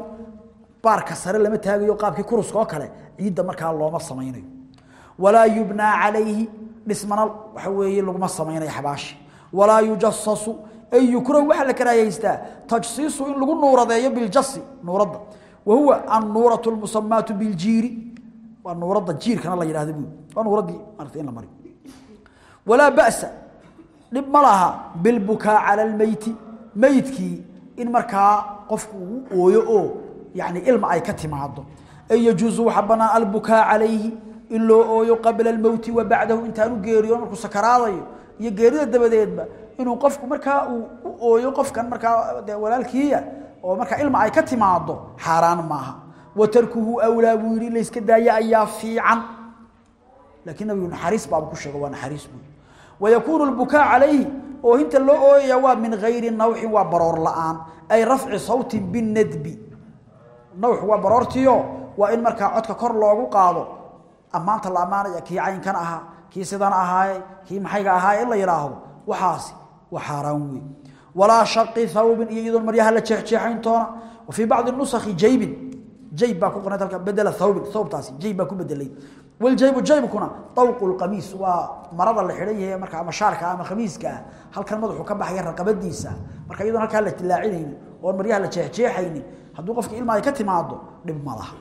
baarka sare lama taagayo qaabkii kuruska oo kale ciidda markaa looma samaynayo. Walaa yubnaa calayhi dhismana waxa weeye laguma samaynayo xabaashi. Walaa yujasasu ay yukrahu waxaa la karaahaystaa tajsiisu in lagu nuuradeeyo biljasi nuuradda. Wa huwa annuuratu lmusamaatu biljiiri waa nuuradda jiirkana la yidhahda buu. Waa nuuraddii maarata in la mariyo. Walaa ba'sa dhib ma laha bilbukaa cala almeyti meydkii in markaa qofku uu ooyo oo yani ilma ay ka timaado ay yajuusu waxa banaan albukaa calayhi in loo ooyo qabla almowti wa bacdahu intaanu geeriyo markuu sakaraadayo iyo geerida dabadeedba inuu qofku markaa uu u ooyo qofkan markaa walaalkiiya oo markaa ilma ay ka timaado xaaraan maaha. Wa tarkuhu awlaa buu yidhi layska daaya ayaa fiican. Laakiin nabigu naxariis baaba ku sheego waa naxariis buu ويكون البكاء عليه oo inta loo ooyaya waa min غayri nawxin waa baroor la'aan ay rafci sawti binnadbi nawx waa baroortiyo waa in markaa codka kor loogu qaado ammaanta la ammaanaya kii caynkan ahaa kii sidan ahaaye kii maxayga ahaaye in la yidhaahdo waxaasi waa xaaraan wey walaa shaqi thawbin iyo iyadoon maryaha la jeexjeexayn toona wa fii bacdi nusakhi jaybin jayb baa ku qornay halka bedela thawbin thawbtaasi jayb baa ku bedelay waljaybu jaybkuna awqu lqamiis waa marada la xidhan yahay markaa ama shaarka ama khamiiskaah halkan madaxu ka baxaya raqabadiisa. Marka iyadoon halkaa la tilaacinaynin oon maryaha la jeexjeexaynin hadduu qofkii ilma ay ka timaado dhib ma laha.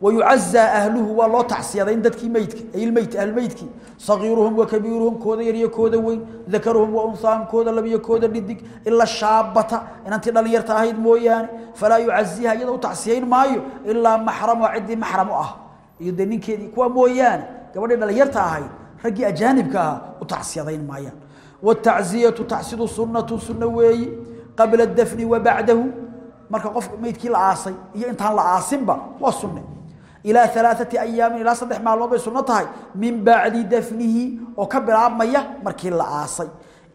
Wayucazaa ahluhu waa loo tacsiyadayn dadkii meydka ay ilmeyd ahlmeydkii sagiiruhum wa kabiiruhum kooda yar iyo kooda weyn. Dakaruhum wa unsaahum kooda lab iyo kooda dhidig. Ilaa shaabata inantii dhalinyarta ahayd mooyaane. Falaa yucaziiha iyada u tacsiyayn maayo ilaa maxramu ciddii maxram u ah iyo de kuwa mooyaane gabadhii dhalinyarta ahayd raggii ajaanibka ahaa u tacsiyadayn maayaan. Watacsiyatu tacsidu sunatu sunno weeyi qabla dafni wa bacdahu. Marka qof meydkii la aasay iyo intaan la aasinba waa sunne. Ilaa alaaati ayaamin ilaa saddex maalmood bay sunno tahay min bacdi dafnihi oo ka bilaabmaya markii la aasay.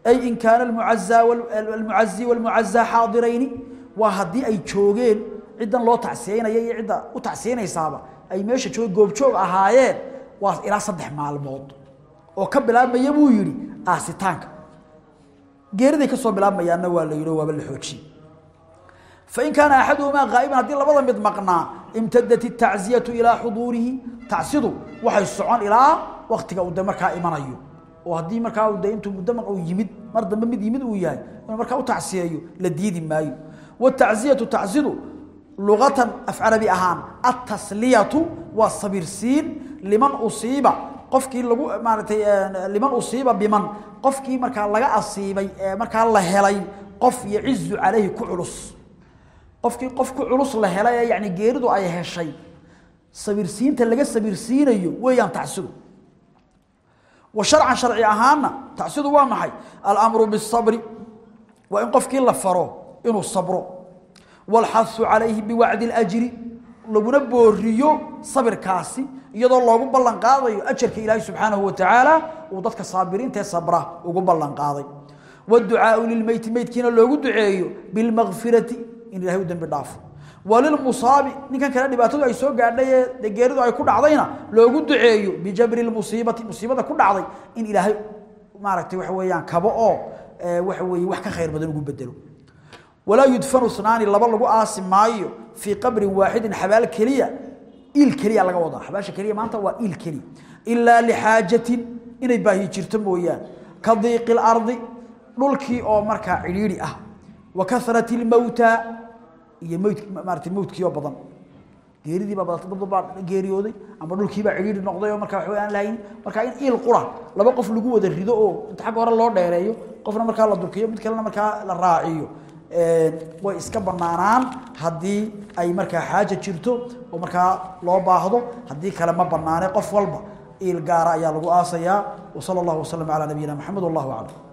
Ay in kaana almucazi walmucazaa xaadirayni. Waa haddii ay joogeen ciddan loo tacsiyeynaya iyo cidda u tacsiyeynaysaaba ay meesha joog goobjoog ahaayeen waa ilaa saddex maalmood. Oo ka bilaabmaya buu yidhi ah, aasitaanka geeriday ka soo bilaabmayaanna waa la yidhi waaba la xoojiyey. Fain kaana axaduhumaa qaa'iban haddii labada mid maqnaa imtadat itacsiyatu ilaa xuduurihi tacsidu waxay socon ilaa waktiga uu de markaa imanayo. Oo haddii markaa de intuu muddomaq uu yimid mar dambe mid yimid uu yahay inuu markaa u tacsiyeeyo la diidi maayo. Watacsiyatu tacsidu luqatan af carabi ahaan atasliyatu waa sabirsiin liman usiiba qofkii lagu maaratay liman usiiba biman qofkii markaa laga asiibay ee markaa la helay qof yacizu calayhi ku culus qofkii qof ku culus la helay ee geeridu ay heshay sabirsiinta laga sabirsiinayo weeyaan tacsidu wa sharcan sharci ahaanna tacsidu waa maxay alamru bisabri waa in qofkii la faro inuu sabro walxahu calayhi biwacdi اlajri laguna booriyo sabirkaasi iyadoo loogu ballan qaadayo ajarka ilaahay subxaanahu watacaala uu dadka saabiriinta ee sabra ugu ballan qaaday waducaau lilmeyti meydkiina loogu duceeyo bilmakfirati in ilahay u dambi dhaafo walilmusaabi ninkan kale dhibaatadu ay soo gaadhay ee geeridu ay ku dhacdayna loogu duceeyo bijabri lmusiibati musiibada ku dhacday in ilaahay maaragtay waxa weeyaan kabo oo waxa weeye wax ka khayr badan ugu bedelo walaa yudfanu snaani laba lagu aasi maayo fii qabrin waaxidin xabaal keliya il keliya laga wadaa. Xabaasha keliya maanta waa il keliya. Ilaa lixaajatin inay baahi jirto mooyaan ka diiqi اlardi dhulkii oo markaa cidhiidhi ah. Wa kahrati اlmowta iyo mmaarata mowdkiioo badan. Geeridiibaa badata dad baa geeriyooday ama dhulkiibaa cidhiidhi noqday oo markaa waxba aan lahaynin marka in il qura laba qof lagu wada rido oo inta xag hore loo dheereeyo qofna markaa la durkiyo mid kalena markaa la raaciyo way iska banaanaan haddii ay marka xaaja jirto oo marka loo baahdo. Hadii kale ma banaanay qof walba. Il gaara ayaa lagu aasayaa. Wa sallallahu wasallam ala nabiyina maxamed wallahu a'lam